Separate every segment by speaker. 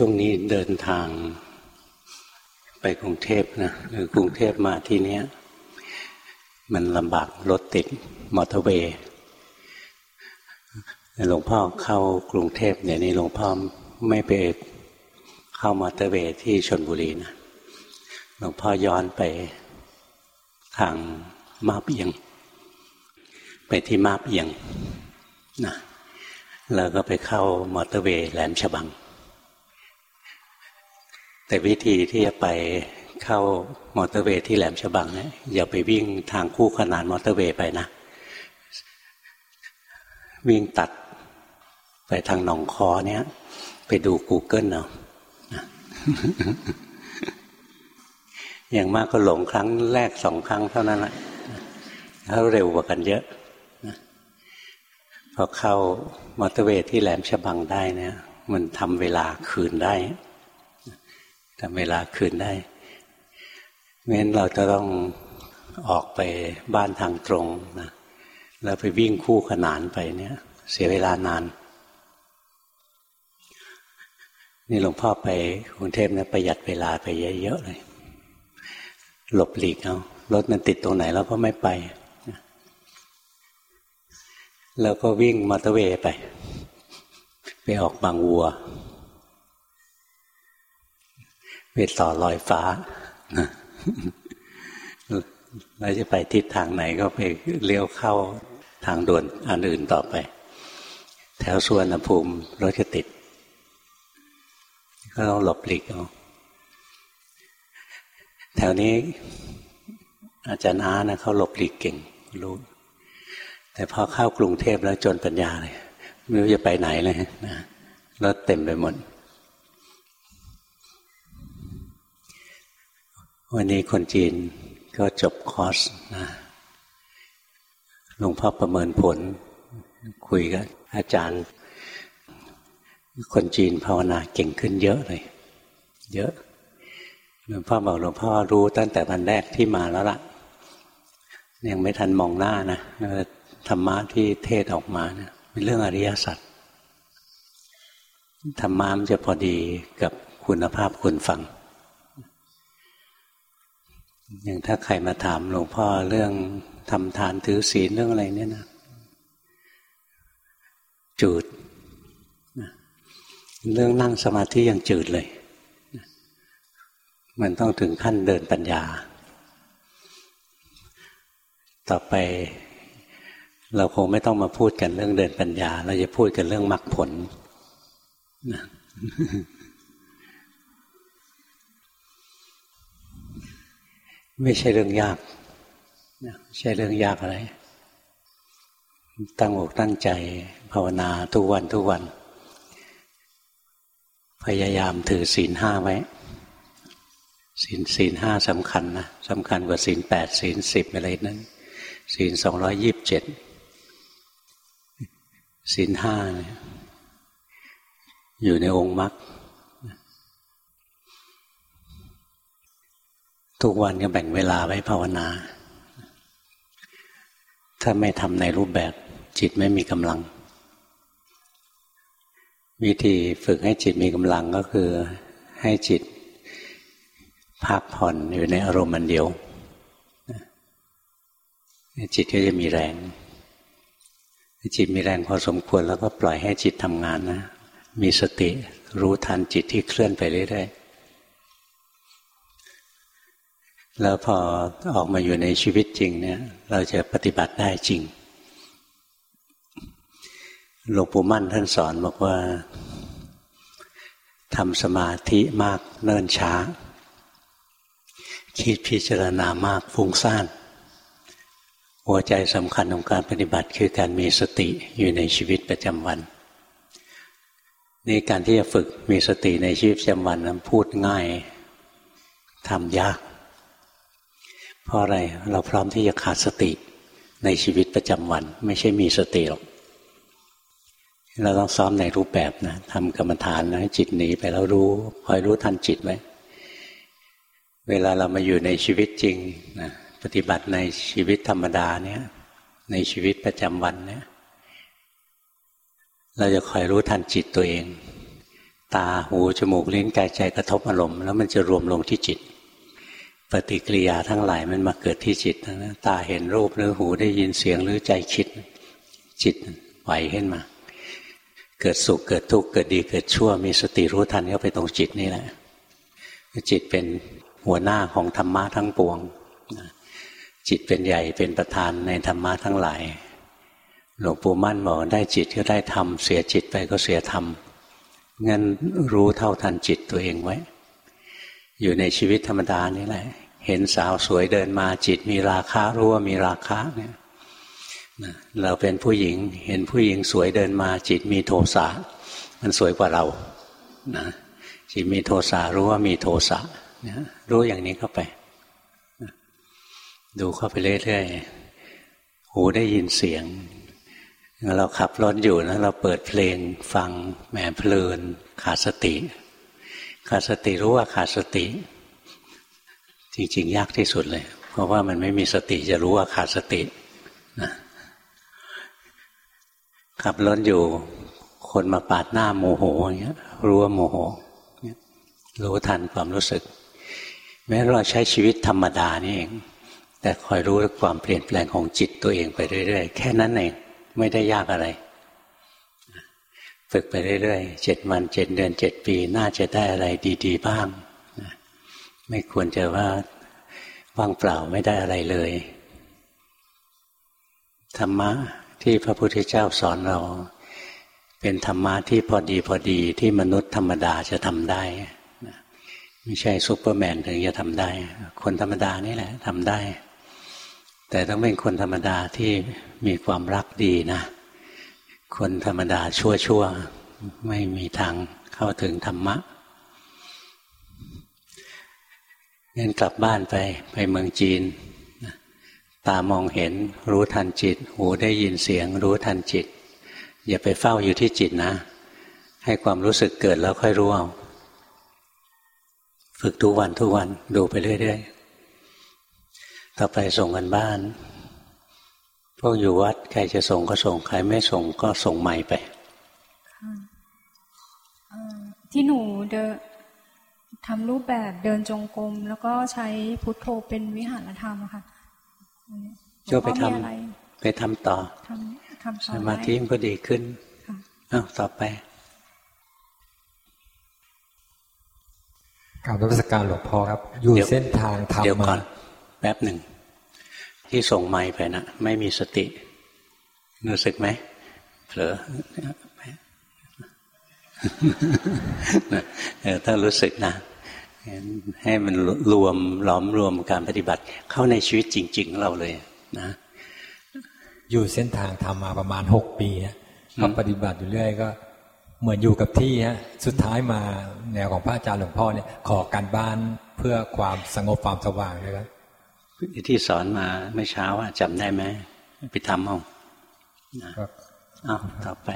Speaker 1: ช่วงนี้เดินทาง ไปกรุงเทพนะหรือกรุงเทพมาที่เนี้ย มันลำบากรถติดมอเตอร์เวย์หลวงพ่อเข้ากรุงเทพเนี่ยนี่หลวงพ่อไม่ไปเข้ามอเตอร์เวย์ที่ชนบุรีนะหลวงพ่อย้อนไปทางมาบเอียง ไปที่มาบเอียงนะแล้วก็ไปเข้ามอเตอร์เวย์แหลมฉบัง แต่วิธีที่จะไปเข้ามอเตอร์เวย์ที่แหลมฉบังเนี่ยอย่าไปวิ่งทางคู่ขนานมอเตอร์เวย์ไปนะ วิ่งตัดไปทางหนองคอเนี่ยไปดู Google เอาอย่างมากก็หลงครั้งแรกสองครั้งเท่านั้นแหละเขาเร็วกว่ากันเยอะพอเข้ามอเตอร์เวย์ที่แหลมฉบังได้เนี่ย มันทำเวลาคืนได้ ทำเวลาคืนได้ไม่งั้นเราจะต้องออกไปบ้านทางตรงนะแล้วไปวิ่งคู่ขนานไปเนี่ย เสียเวลานาน นี่หลวงพ่อไปกรุงเทพเนี่ยประหยัดเวลาไปเยอะๆเลย หลบหลีกเอารถมันติดตรงไหนเราก็ไม่ไปแล้วก็วิ่งมอเตอร์เวย์ไป ไปออกบางวัว ไปต่อลอยฟ้าเราจะไปทิศทางไหนก็ไปเลี้ยวเข้าทางด่วนอันอื่นต่อไป แถวสวนภูมิรถจะติด ก็ต้องหลบหลีกเอาแถวนี้ อาจารย์อานะเขาหลบหลีกเก่งรู้ แต่พอเข้ากรุงเทพแล้วจนปัญญาเลย ไม่รู้จะไปไหนเลยนะรถเต็มไปหมด วันนี้คนจีนก็จบคอร์สนะหลวงพ่อประเมินผล คุยกับอาจารย์ คนจีนภาวนาเก่งขึ้นเยอะเลย เยอะหลวงพ่อบอกหลวงพ่อรู้ตั้งแต่วันแรกที่มาแล้วละ่ะยังไม่ทันมองหน้านะธรรมะที่เทศออกมาเนะเป็นเรื่องอริยสัจธรรมะมันจะพอดีกับคุณภาพคุณฟัง อย่างถ้าใครมาถามหลวงพ่อเรื่องทำทานถือศีลเรื่องอะไรเนี่ยนะ จืด เรื่องนั่งสมาธิยังจืดเลย มันต้องถึงขั้นเดินปัญญา ต่อไปเราคงไม่ต้องมาพูดกันเรื่องเดินปัญญา เราจะพูดกันเรื่องมรรคผลนะ ไม่ใช่เรื่องยากไม่ใช่เรื่องยากอะไร ตั้งอกตั้งใจ ภาวนาทุกวันทุกวัน พยายามถือศีลห้าไว้ศีลศีลห้าสำคัญนะสำคัญกว่าศีลแปดศีลสิบอะไรนั้นศีลสองร้อยยิบเจ็ดศีลห้าอยู่ในองค์มรรค ทุกวันก็แบ่งเวลาไว้ภาวนา ถ้าไม่ทำในรูปแบบจิตไม่มีกำลัง วิธีฝึกให้จิตมีกำลังก็คือให้จิตพักผ่อนอยู่ในอารมณ์มันเดียว จิตก็จะมีแรง จิตมีแรงพอสมควรแล้วก็ปล่อยให้จิตทำงานนะ มีสติรู้ทันจิตที่เคลื่อนไปเรื่อยๆ แล้วพอออกมาอยู่ในชีวิตจริงเนี่ย เราจะปฏิบัติได้จริงหลวงปู่มั่นท่านสอนบอกว่าทำสมาธิมากเนิ่นช้า คิดพิจารณามากฟุ้งซ่านหัวใจสำคัญของการปฏิบัติคือการมีสติอยู่ในชีวิตประจำวันนี่การที่จะฝึกมีสติในชีวิตประจำวันนั้นพูดง่ายทำยาก เพราะอะไรเราพร้อมที่จะขาดสติในชีวิตประจำวัน ไม่ใช่มีสติหรอก เราต้องซ้อมในรูปแบบนะทำกรรมฐานนะจิตหนีไปแล้วรู้คอยรู้ทันจิตไว้เวลาเรามาอยู่ในชีวิตจริงนะปฏิบัติในชีวิตธรรมดาเนี่ย ในชีวิตประจำวันเนี่ย เราจะคอยรู้ทันจิตตัวเอง ตาหูจมูกลิ้นกายใจกระทบอารมณ์แล้วมันจะรวมลงที่จิต ปฏิกิริยาทั้งหลายมันมาเกิดที่จิตนะตาเห็นรูปหรือหูได้ยินเสียงหรือใจคิดจิตไหวขึ้นมา เกิดสุขเกิดทุกข์เกิดดีเกิดชั่ว มีสติรู้ทันเข้าไปตรงจิตนี่แหละ จิตเป็นหัวหน้าของธรรมะทั้งปวง จิตเป็นใหญ่เป็นประธานในธรรมะทั้งหลาย หลวงปู่มั่นบอกได้จิตก็ได้ธรรมเสียจิตไปก็เสียธรรมงั้นรู้เท่าทันจิตตัวเองไว้ อยู่ในชีวิตธรรมดานี่แหละ เห็นสาวสวยเดินมาจิตมีราคารู้ว่ามีราคาเนี่ยเราเป็นผู้หญิง เห็นผู้หญิงสวยเดินมา จิตมีโทสะมันสวยกว่าเรานะจิตมีโทสะรู้ว่ามีโทสะรู้อย่างนี้เข้าไป ดูเข้าไปเรื่อยๆหูได้ยินเสียง เราขับรถอยู่นะเราเปิดเพลงฟังแหมเพลินขาดสติ ขาดสติรู้ว่าขาดสติ จริงๆ ยากที่สุดเลย เพราะว่ามันไม่มีสติจะรู้ว่าขาดสตินะขับรถอยู่ คนมาปาดหน้าโมโหอย่างเงี้ย รู้ว่าโมโหรู้ทันความรู้สึก แม้เราใช้ชีวิตธรรมดานี่เอง แต่คอยรู้ความเปลี่ยนแปลงของจิตตัวเองไปเรื่อยๆ แค่นั้นเองไม่ได้ยากอะไร ฝึกไปเรื่อยๆเจ็ดวันเจ็ดเดือนเจ็ดปี น่าจะได้อะไรดีๆบ้างไม่ควรจะว่าว่างเปล่าไม่ได้อะไรเลย ธรรมะที่พระพุทธเจ้าสอนเรา เป็นธรรมะที่พอดีพอดีที่มนุษย์ธรรมดาจะทำได้ไม่ใช่ซุปเปอร์แมนถึงจะทำได้ คนธรรมดานี่แหละทำได้ แต่ต้องเป็นคนธรรมดาที่มีความรักดีนะ คนธรรมดาชั่วชั่วไม่มีทางเข้าถึงธรรมะงั้นกลับบ้านไปไปเมืองจีน ตามองเห็นรู้ทันจิต หูได้ยินเสียงรู้ทันจิต อย่าไปเฝ้าอยู่ที่จิตนะ ให้ความรู้สึกเกิดแล้วค่อยรู้เอาฝึกทุกวันทุกวันดูไปเรื่อย ๆ ต่อไปส่งกันบ้าน พวกอยู่วัดใครจะส่งก็ส่งใครไม่ส่งก็ส่งใหม่ไป
Speaker 2: ที่หนูเดินทำรูปแบบเดินจงกรมแล้วก็ใช้พุทโธเป็นวิหารธรรมค่ะ
Speaker 1: ก็ไปทำไปทำต่อสมาธิมันก็ดีขึ้นอ้าวต่อไป
Speaker 3: กราบรัชการหลวงพ่อครับ อยู่เส้นทางธรรมมา
Speaker 1: แป๊บหนึ่ง ที่ส่งไม้ไปนะไม่มีสติรู้สึกไหมเผลอถ้ารู้สึกนะให้มันรวมล้อมรวมการปฏิบัติ เข้าในชีวิตจริง ๆ เราเลยนะ
Speaker 3: อยู่เส้นทางทำมาประมาณหกปีทำปฏิบัติอยู่เรื่อยก็เหมือนอยู่กับที่ฮะสุดท้ายมาแนวของพระอาจารย์หลวงพ่อเนี่ย ขอการบ้านเพื่อความสงบความสว่างเลยครับ
Speaker 1: ที่สอนมาเมื่อเช้าว่าจำได้ไหมไปทำเอาครับอ้าวต่อไป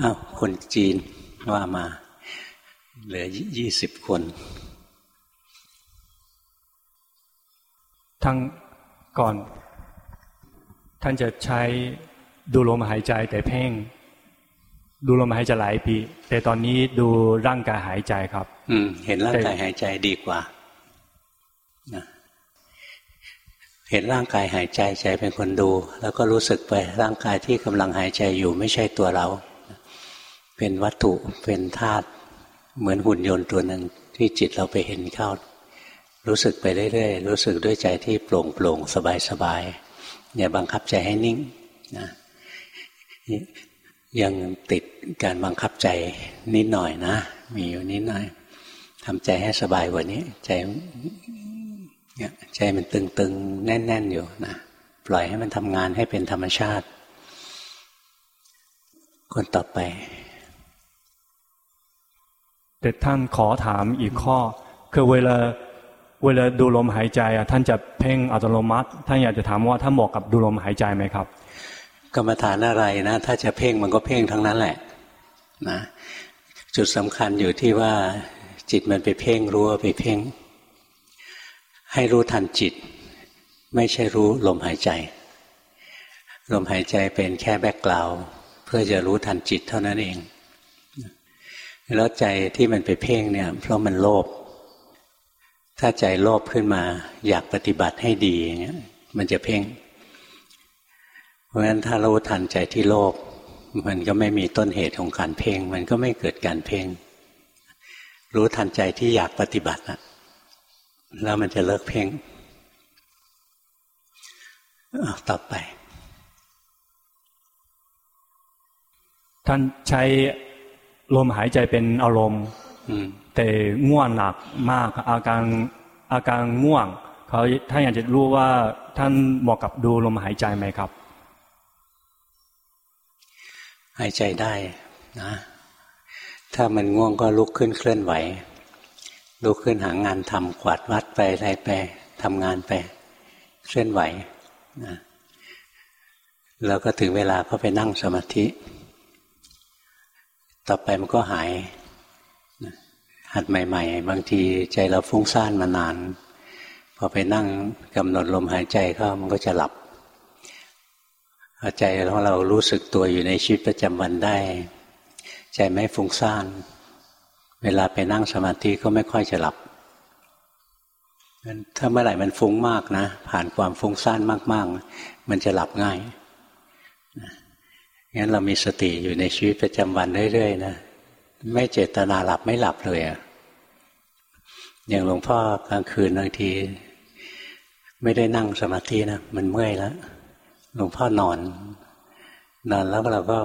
Speaker 1: อ้าวคนจีนว่ามา เหลือยี่สิบคน
Speaker 4: ทั้งก่อน ท่านจะใช้ดูลมหายใจแต่เพ่ง ดูลมหายใจหลายปี แต่ตอนนี้ดูร่างกายหายใจครับ
Speaker 1: อืม เห็นร่างกายหายใจดีกว่าเห็นร่างกายหายใจใจเป็นคนดู แล้วก็รู้สึกไปร่างกายที่กำลังหายใจอยู่ไม่ใช่ตัวเรา เป็นวัตถุเป็นธาตุเหมือนหุ่นยนต์ตัวหนึ่งที่จิตเราไปเห็นเข้า รู้สึกไปเรื่อยๆรู้สึกด้วยใจที่โปร่งโปร่งสบายสบายอย่าบังคับใจให้นิ่งนะยังติดการบังคับใจนิดหน่อยนะ มีอยู่นิดหน่อย ทำใจให้สบายกว่านี้ ใจเนี่ยใจมันตึงๆ แน่น ๆ อยู่นะปล่อยให้มันทำงานให้เป็นธรรมชาติ คนต่อไป
Speaker 4: แต่ท่านขอถามอีกข้อ คือเวลาเวลาดูลมหายใจอะท่านจะเพ่งอัตโนมัติ ท่านอยากจะถามว่าท่านเหมาะกับดูลมหายใจไหมครับ
Speaker 1: กรรมฐานอะไรนะ ถ้าจะเพ่งมันก็เพ่งทั้งนั้นแหละนะจุดสำคัญอยู่ที่ว่า จิตมันไปเพ่งรู้ว่าไปเพ่ง ให้รู้ทันจิต ไม่ใช่รู้ลมหายใจ ลมหายใจเป็นแค่แบ็กกราวเพื่อจะรู้ทันจิตเท่านั้นเอง แล้วใจที่มันไปเพ่งเนี่ย เพราะมันโลภถ้าใจโลภขึ้นมา อยากปฏิบัติให้ดีอย่างเงี้ยมันจะเพ่ง เพราะฉะนั้นถ้ารู้ทันใจที่โลภมันก็ไม่มีต้นเหตุของการเพ่ง มันก็ไม่เกิดการเพ่ง รู้ทันใจที่อยากปฏิบัตินะแล้วมันจะเลิกเพ่งต่อไป
Speaker 4: ท่านใช้ลมหายใจเป็นอารมณ์แต่ง่วงหนักมาก อาการอาการง่วงเขาท่านอยากจะรู้ว่าท่านเหมาะกับดูลมหายใจไหมครับ
Speaker 1: หายใจได้นะ ถ้ามันง่วงก็ลุกขึ้นเคลื่อนไหว ลุกขึ้นหางานทำกวาดวัดไปอะไรไปทำงานไป เคลื่อนไหวนะแล้วก็ถึงเวลาก็ไปนั่งสมาธิ ต่อไปมันก็หาย หัดใหม่ ๆ บางทีใจเราฟุ้งซ่านมานาน พอไปนั่งกำหนดลมหายใจก็มันก็จะหลับใจของเรารู้สึกตัวอยู่ในชีวิตประจำวันได้ ใจไม่ฟุ้งซ่าน เวลาไปนั่งสมาธิก็ไม่ค่อยจะหลับถ้าเมื่อไหร่มันฟุ้งมากนะ ผ่านความฟุ้งซ่านมาก ๆ มันจะหลับง่ายงั้นเรามีสติอยู่ในชีวิตประจำวันเรื่อยๆนะไม่เจตนาหลับไม่หลับเลยอะอย่างหลวงพ่อกลางคืนบางที ไม่ได้นั่งสมาธินะมันเมื่อยแล้วหลวงพ่อนอน นอนแล้วเราก็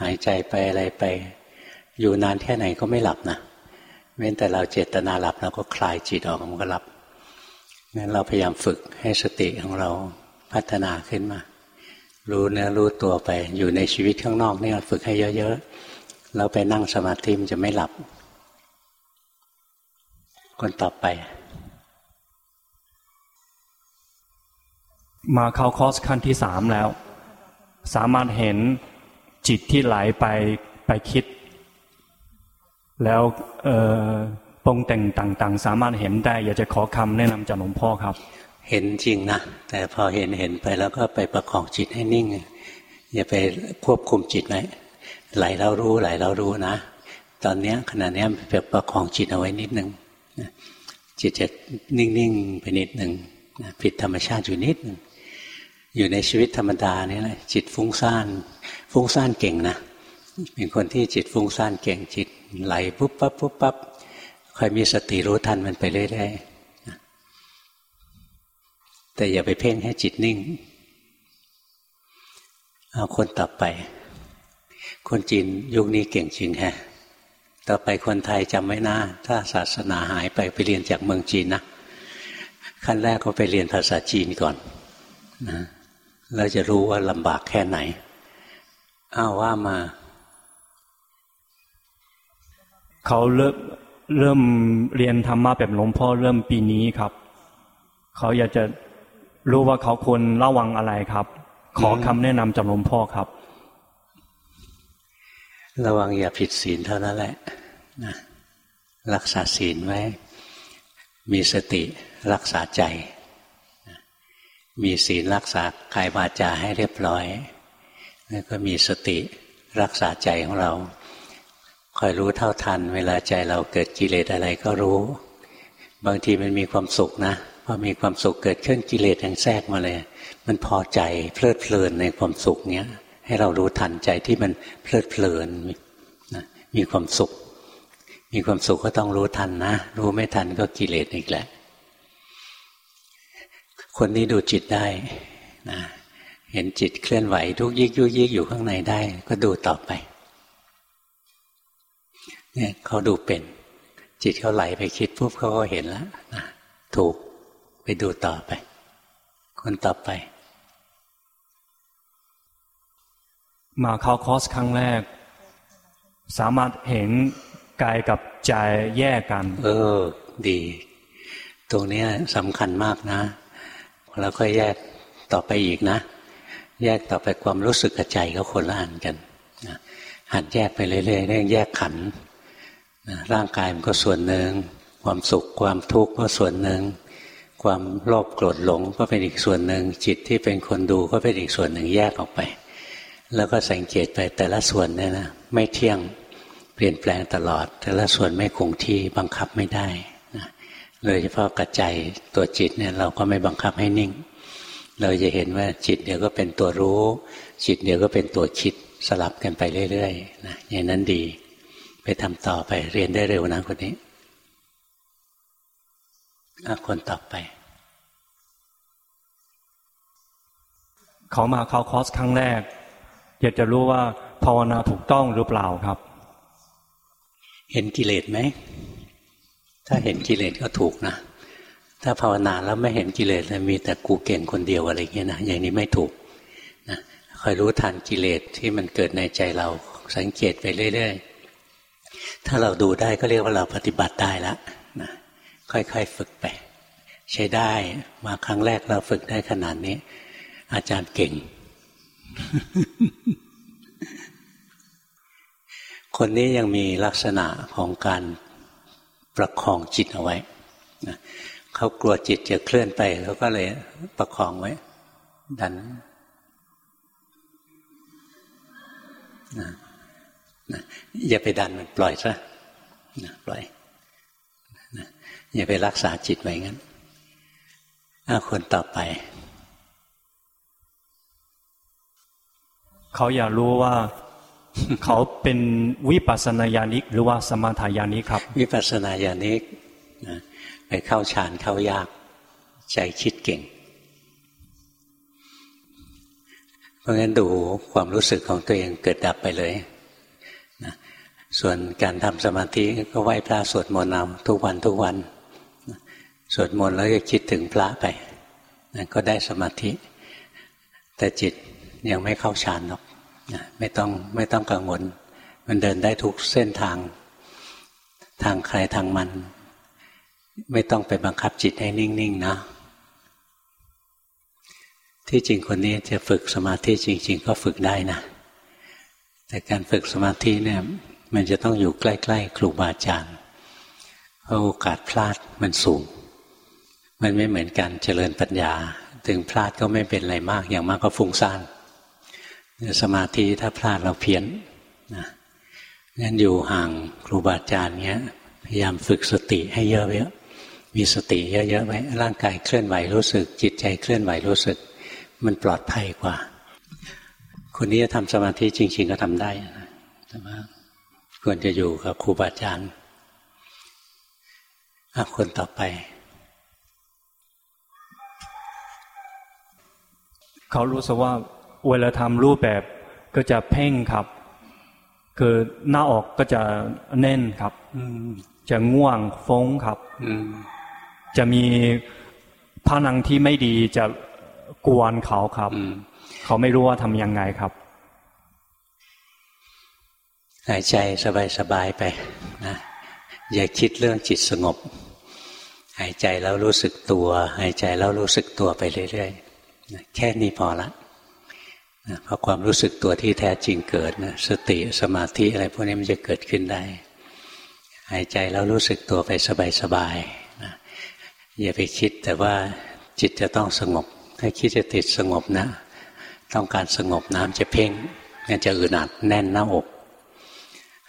Speaker 1: หายใจไปอะไรไป อยู่นานแค่ไหนก็ไม่หลับนะเว้นแต่เราเจตนาหลับเราก็คลายจิตออกมันก็หลับงั้นเราพยายามฝึกให้สติของเราพัฒนาขึ้นมา รู้เนื้อรู้ตัวไป อยู่ในชีวิตข้างนอกนี่ฝึกให้เยอะๆเราไปนั่งสมาธิมันจะไม่หลับ คนต่อไป
Speaker 4: มาเข้าคอร์สขั้นที่สามแล้ว สามารถเห็น จิตที่ไหลไปไปคิด แล้วปรงแต่งต่างๆ สามารถเห็นได้ อยากจะขอคำแนะนำจากหลวงพ่อครับ
Speaker 1: เห็นจริงนะ แต่พอเห็นเห็นไปแล้วก็ไปประคองจิตให้นิ่ง อย่าไปควบคุมจิตไว้ไหลเรารู้ไหลเรารู้นะ ตอนนี้ขณะนี้ไปประคองจิตเอาไว้นิดนึงจิตจะนิ่งๆไปนิดหนึ่งผิดธรรมชาติอยู่นิดหนึ่งอยู่ในชีวิตธรรมดานี่แหละจิตฟุ้งซ่าน ฟุ้งซ่านเก่งนะเป็นคนที่จิตฟุ้งซ่านเก่งจิตไหลปุ๊บปั๊บปุ๊บปั๊บคอยมีสติรู้ทันมันไปเรื่อยๆแต่อย่าไปเพ่งให้จิตนิ่ง เอาคนต่อไป คนจีนยุคนี้เก่งจริงแฮะต่อไปคนไทยจำไว้นะถ้าศาสนาหายไปไปเรียนจากเมืองจีนนะขั้นแรกก็ไปเรียนภาษาจีนก่อนนะเราจะรู้ว่าลำบากแค่ไหน อ้าวว่ามา
Speaker 4: เขาเริ่มเริ่มเรียนธรรมะแบบหลวงพ่อเริ่มปีนี้ครับ เขาอยากจะรู้ว่าเขาควรระวังอะไรครับ ขอคำแนะนำจากหลวงพ่อครับ
Speaker 1: ระวังอย่าผิดศีลเท่านั้นแหละนะรักษาศีลไว้ มีสติรักษาใจ มีศีลรักษากายวาจาให้เรียบร้อย แล้วก็มีสติรักษาใจของเรา คอยรู้เท่าทัน เวลาใจเราเกิดกิเลสอะไรก็รู้ บางทีมันมีความสุขนะพอมีความสุขเกิดขึ้นกิเลสแห่งแทรกมาเลย มันพอใจเพลิดเพลินในความสุขเนี้ยให้เรารู้ทันใจที่มันเพลิดเพลินนะมีความสุข มีความสุขก็ต้องรู้ทันนะ รู้ไม่ทันก็กิเลสอีกแหละ คนนี้ดูจิตได้นะ เห็นจิตเคลื่อนไหวทุกยิกยุกยิกอยู่ข้างในได้ ก็ดูต่อไป เนี่ยเขาดูเป็น จิตเขาไหลไปคิดปุ๊บเขาก็เห็นแล้วนะถูกไปดูต่อไป คนต่อไป
Speaker 4: มาเข้าคอร์สครั้งแรก สามารถเห็นกายกับใจแยกกัน
Speaker 1: เออ ดี ตรงนี้สำคัญมากนะ แล้วก็แยกต่อไปอีกนะ แยกต่อไปความรู้สึกกับใจก็คนละอันกันนะหัดแยกไปเรื่อยๆเรื่องแยกขันนะร่างกายมันก็ส่วนหนึ่งความสุขความทุกข์ก็ส่วนหนึ่งความโลภโกรธหลงก็เป็นอีกส่วนหนึ่งจิตที่เป็นคนดูก็เป็นอีกส่วนหนึ่งแยกออกไป แล้วก็สังเกตไปแต่ละส่วนเนี่ยนะไม่เที่ยงเปลี่ยนแปลงตลอด แต่ละส่วนไม่คงที่บังคับไม่ได้นะโดยเฉพาะกระใจตัวจิตเนี่ยเราก็ไม่บังคับให้นิ่ง เราจะเห็นว่าจิตเดี๋ยวก็เป็นตัวรู้ จิตเดี๋ยวก็เป็นตัวคิดสลับกันไปเรื่อยๆนะอย่างนั้นดี ไปทำต่อไปเรียนได้เร็วนะคนนี้คนต่อไป
Speaker 4: เขามาเข้าคอร์สครั้งแรก อยากจะรู้ว่าภาวนาถูกต้องหรือเปล่าครับ
Speaker 1: เห็นกิเลสไหม ถ้าเห็นกิเลสก็ถูกนะ ถ้าภาวนาแล้วไม่เห็นกิเลสแล้วมีแต่กูเก่งคนเดียวอะไรเงี้ยนะอย่างนี้ไม่ถูกนะคอยรู้ทันกิเลสที่มันเกิดในใจเราสังเกตไปเรื่อยๆ ถ้าเราดูได้ก็เรียกว่าเราปฏิบัติได้แล้วนะค่อยๆฝึกไป ใช้ได้มาครั้งแรกเราฝึกได้ขนาดนี้ อาจารย์เก่ง คนนี้ยังมีลักษณะของการประคองจิตเอาไว้ เขากลัวจิตจะเคลื่อนไปเขาก็เลยประคองไว้ ดันนะนะอย่าไปดันมันปล่อยซะนะปล่อยนะอย่าไปรักษาจิตไว้งั้นคนต่อไป
Speaker 4: เขาอยากรู้ว่า เขาเป็นวิปัสสนาญาณิก หรือว่าสมาทายานิกครับ
Speaker 1: วิปัสสนาญาณิก นะไปเข้าฌานเข้ายาก ใจคิดเก่ง เพราะงั้นดูความรู้สึกของตัวเองเกิดดับไปเลยนะส่วนการทำสมาธิก็ไหว้พระสวดมนต์เอาทุกวันทุกวันสวดมนต์แล้วก็คิดถึงพระไปนะก็ได้สมาธิ แต่จิตยังไม่เข้าฌานหรอกนะไม่ต้องไม่ต้องกังวล มันเดินได้ทุกเส้นทาง ทางใครทางมัน ไม่ต้องไปบังคับจิตให้นิ่งๆนะ ที่จริงคนนี้จะฝึกสมาธิจริง ๆ ก็ฝึกได้นะ แต่การฝึกสมาธิเนี่ย มันจะต้องอยู่ใกล้ๆครูบาอาจารย์เพราะโอกาสพลาดมันสูง มันไม่เหมือนกันเจริญปัญญา ถึงพลาดก็ไม่เป็นอะไรมาก อย่างมากก็ฟุ้งซ่านสมาธิถ้าพลาดเราเพี้ยนนะงั้นอยู่ห่างครูบาอาจารย์เงี้ยพยายามฝึกสติให้เยอะๆ มีสติเยอะๆไว้ร่างกายเคลื่อนไหวรู้สึก จิตใจเคลื่อนไหวรู้สึก มันปลอดภัยกว่า คนนี้จะทำสมาธิจริง ๆ ก็ทำได้นะแต่ว่าควรจะอยู่กับครูบาอาจารย์คนต่อไป
Speaker 4: เขารู้สึกว่าเวลาทำรูปแบบก็จะเพ่งครับ คือหน้าออกก็จะแน่นครับจะง่วงฟงครับ จะมีพนังที่ไม่ดีจะกวนเขาครับ เขาไม่รู้ว่าทำยังไงครับ
Speaker 1: หายใจสบายๆไปนะอย่าคิดเรื่องจิตสงบ หายใจแล้วรู้สึกตัว หายใจแล้วรู้สึกตัวไปเรื่อยๆแค่นี้พอละพอความรู้สึกตัวที่แท้จริงเกิดนะสติสมาธิอะไรพวกนี้มันจะเกิดขึ้นได้ หายใจแล้วรู้สึกตัวไปสบายๆนะ อย่าไปคิดแต่ว่าจิตจะต้องสงบ ถ้าคิดจะติดสงบนะ ต้องการสงบน้ำจะเพ่งงั้นจะอึดอัดแน่นหน้าอก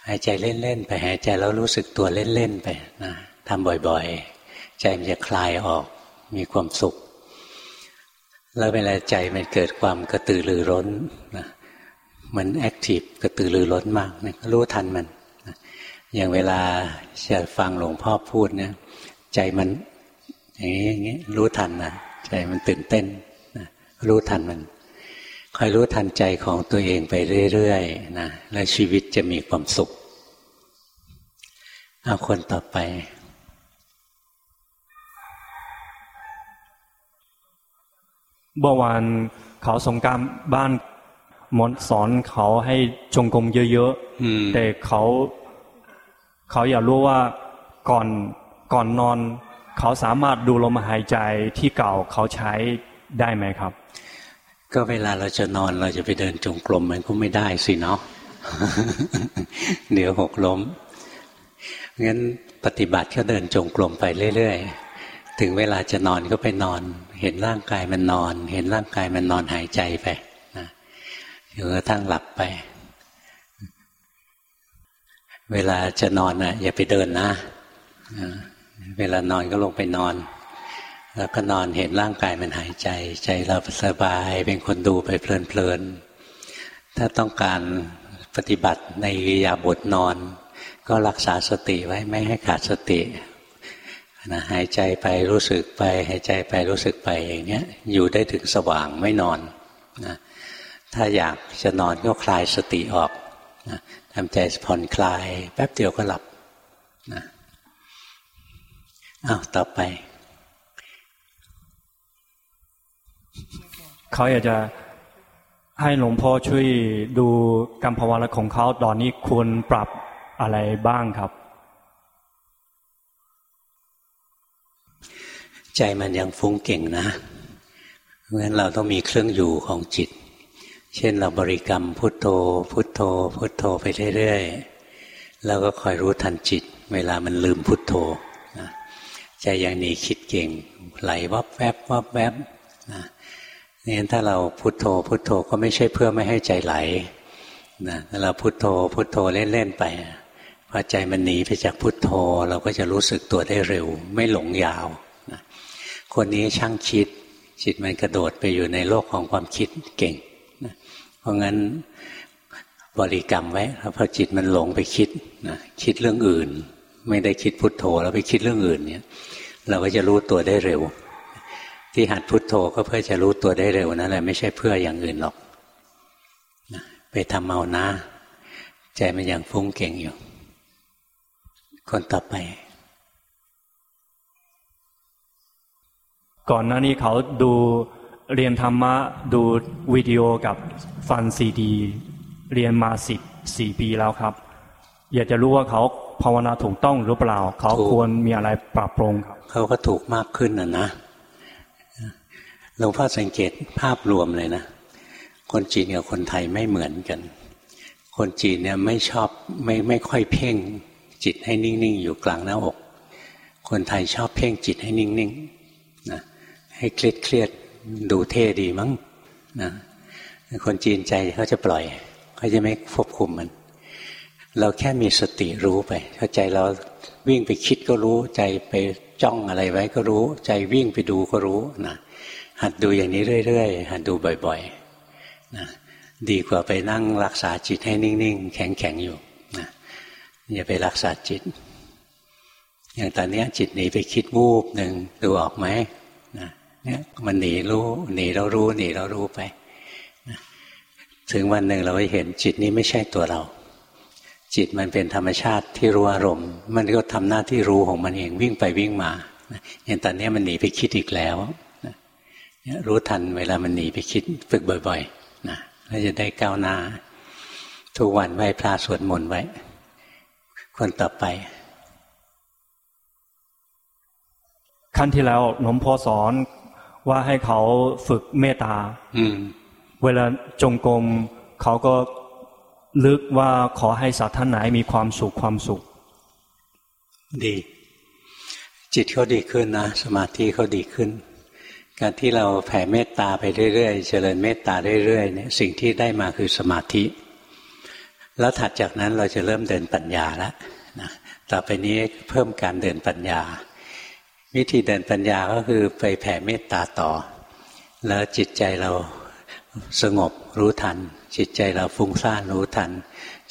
Speaker 1: หายใจเล่น ๆ ไปหายใจแล้วรู้สึกตัวเล่น ๆ ไปนะทำบ่อยๆ ใจมันจะคลายออกมีความสุข แล้วเวลาใจมันเกิดความกระตือรือร้นนะมันแอคทีฟกระตือรือร้นมากนี่ยรู้ทันมันนะอย่างเวลาจะฟังหลวงพ่อพูดเนี่ยใจมัน อย่างนี้อย่างนี้รู้ทันนะใจมันตื่นเต้นนะรู้ทันมันคอยรู้ทันใจของตัวเองไปเรื่อยๆนะแล้วชีวิตจะมีความสุขเอาคนต่อไป
Speaker 4: เมื่อวานเขาส่งการบ้านหมอนสอนเขาให้จงกรมเยอะๆแต่เขา เขาอยากรู้ว่าก่อนก่อนนอน เขาสามารถดูลมหายใจที่เก่าเขาใช้ได้ไหมครับ
Speaker 1: ก็เวลาเราจะนอนเราจะไปเดินจงกรมมันก็ไม่ได้สิเนาะเดี๋ยวหกล้มงั้นปฏิบัติก็เดินจงกรมไปเรื่อยๆ ถึงเวลาจะนอนก็ไปนอน เห็นร่างกายมันนอน เห็นร่างกายมันนอนหายใจไปนะจนกระทั่งหลับไป เวลาจะนอนนะอย่าไปเดินนะ เวลานอนก็ลงไปนอน แล้วก็นอนเห็นร่างกายมันหายใจ ใจเราสบายเป็นคนดูไปเพลินๆถ้าต้องการปฏิบัติในวิยาบทนอน ก็รักษาสติไว้ไม่ให้ขาดสตินะหายใจไปรู้สึกไป หายใจไปรู้สึกไปอย่างเนี้ยอยู่ได้ถึงสว่างไม่นอนนะถ้าอยากจะนอนก็คลายสติออกนะทำใจผ่อนคลาย แป๊บเดียวก็หลับ อ้าวต่อไป
Speaker 4: เขาอยากจะให้หลวงพ่อช่วยดูการภาวนาของเขาตอนนี้ควรปรับอะไรบ้างครับ
Speaker 1: ใจมันยังฟุ้งเก่งนะเพราะฉะนั้นเราต้องมีเครื่องอยู่ของจิต เช่นเราบริกรรมพุทโธ พุทโธ พุทโธไปเรื่อยๆแล้วก็คอยรู้ทันจิต เวลามันลืมพุทโธนะ ใจยังหนีคิดเก่ง ไหลวับแวบวับแวบนะนี่ถ้าเราพุทโธ พุทโธก็ไม่ใช่เพื่อไม่ให้ใจไหลนะถ้าเราพุทโธ พุทโธเล่นๆไปพอใจมันหนีไปจากพุทโธ เราก็จะรู้สึกตัวได้เร็ว ไม่หลงยาวคนนี้ช่างคิด จิตมันกระโดดไปอยู่ในโลกของความคิดเก่งนะเพราะงั้นบริกรรมไว้พอจิตมันหลงไปคิดนะคิดเรื่องอื่น ไม่ได้คิดพุทโธแล้วไปคิดเรื่องอื่นเนี่ย เราก็จะรู้ตัวได้เร็ว ที่หัดพุทโธก็เพื่อจะรู้ตัวได้เร็วนั่นแหละไม่ใช่เพื่ออย่างอื่นหรอกไปทำเมานะ ใจมันยังฟุ้งเก่งอยู่ คนต่อไป
Speaker 4: ก่อนหน้านี้เขาดูเรียนธรรมะดูวิดีโอกับฟันซีดี เรียนมาสิบสี่ปีแล้วครับ อยากจะรู้ว่าเขา ภาวนาถูกต้องหรือเปล่า เขาควรมีอะไรปรับปรุงครับ
Speaker 1: เขาก็ถูกมากขึ้นนะนะหลวงพ่อสังเกตภาพรวมเลยนะ คนจีนกับคนไทยไม่เหมือนกัน คนจีนเนี่ยไม่ชอบไม่ไม่ค่อยเพ่งจิตให้นิ่งๆ อยู่กลางหน้าอก คนไทยชอบเพ่งจิตให้นิ่งๆนะให้เครียดเครียดดูเท่ดีมั้งนะคนจีนใจเขาจะปล่อยเขาจะไม่ควบคุมมัน เราแค่มีสติรู้ไปถ้าใจเราวิ่งไปคิดก็รู้ ใจไปจ้องอะไรไว้ก็รู้ ใจวิ่งไปดูก็รู้นะหัดดูอย่างนี้เรื่อยๆหัดดูบ่อยๆนะดีกว่าไปนั่งรักษาจิตให้นิ่งๆ แข็งๆอยู่นะอย่าไปรักษาจิต อย่างตอนนี้จิตหนีไปคิดวูบหนึ่งดูออกไหมนะเนี่ยมันหนีรู้หนีเรารู้หนีเรารู้ไปถึงวันหนึ่งเราไปเห็นจิตนี้ไม่ใช่ตัวเรา จิตมันเป็นธรรมชาติที่รู้อารมณ์ มันก็ทำหน้าที่รู้ของมันเองวิ่งไปวิ่งมาอย่างตอนนี้มันหนีไปคิดอีกแล้วรู้ทันเวลามันหนีไปคิดฝึกบ่อยๆนะแล้วจะได้ก้าวหน้า ทุกวันไหว้พระสวดมนต์ไว้ คนต่อไป
Speaker 4: ขั้นที่แล้วหลวงพ่อสอนว่าให้เขาฝึกเมตตาเวลาจงกรมเขาก็ ลึกว่าขอให้สัตว์ท่านไหนมีความสุขความสุข
Speaker 1: ดี จิตเขาดีขึ้นนะ สมาธิเขาดีขึ้น การที่เราแผ่เมตตาไปเรื่อยๆ เจริญเมตตาเรื่อยๆเนี่ยสิ่งที่ได้มาคือสมาธิ แล้วถัดจากนั้นเราจะเริ่มเดินปัญญาแล้วนะต่อไปนี้เพิ่มการเดินปัญญา วิธีเดินปัญญาก็คือไปแผ่เมตตาต่อ แล้วจิตใจเราสงบรู้ทัน จิตใจเราฟุ้งซ่านรู้ทัน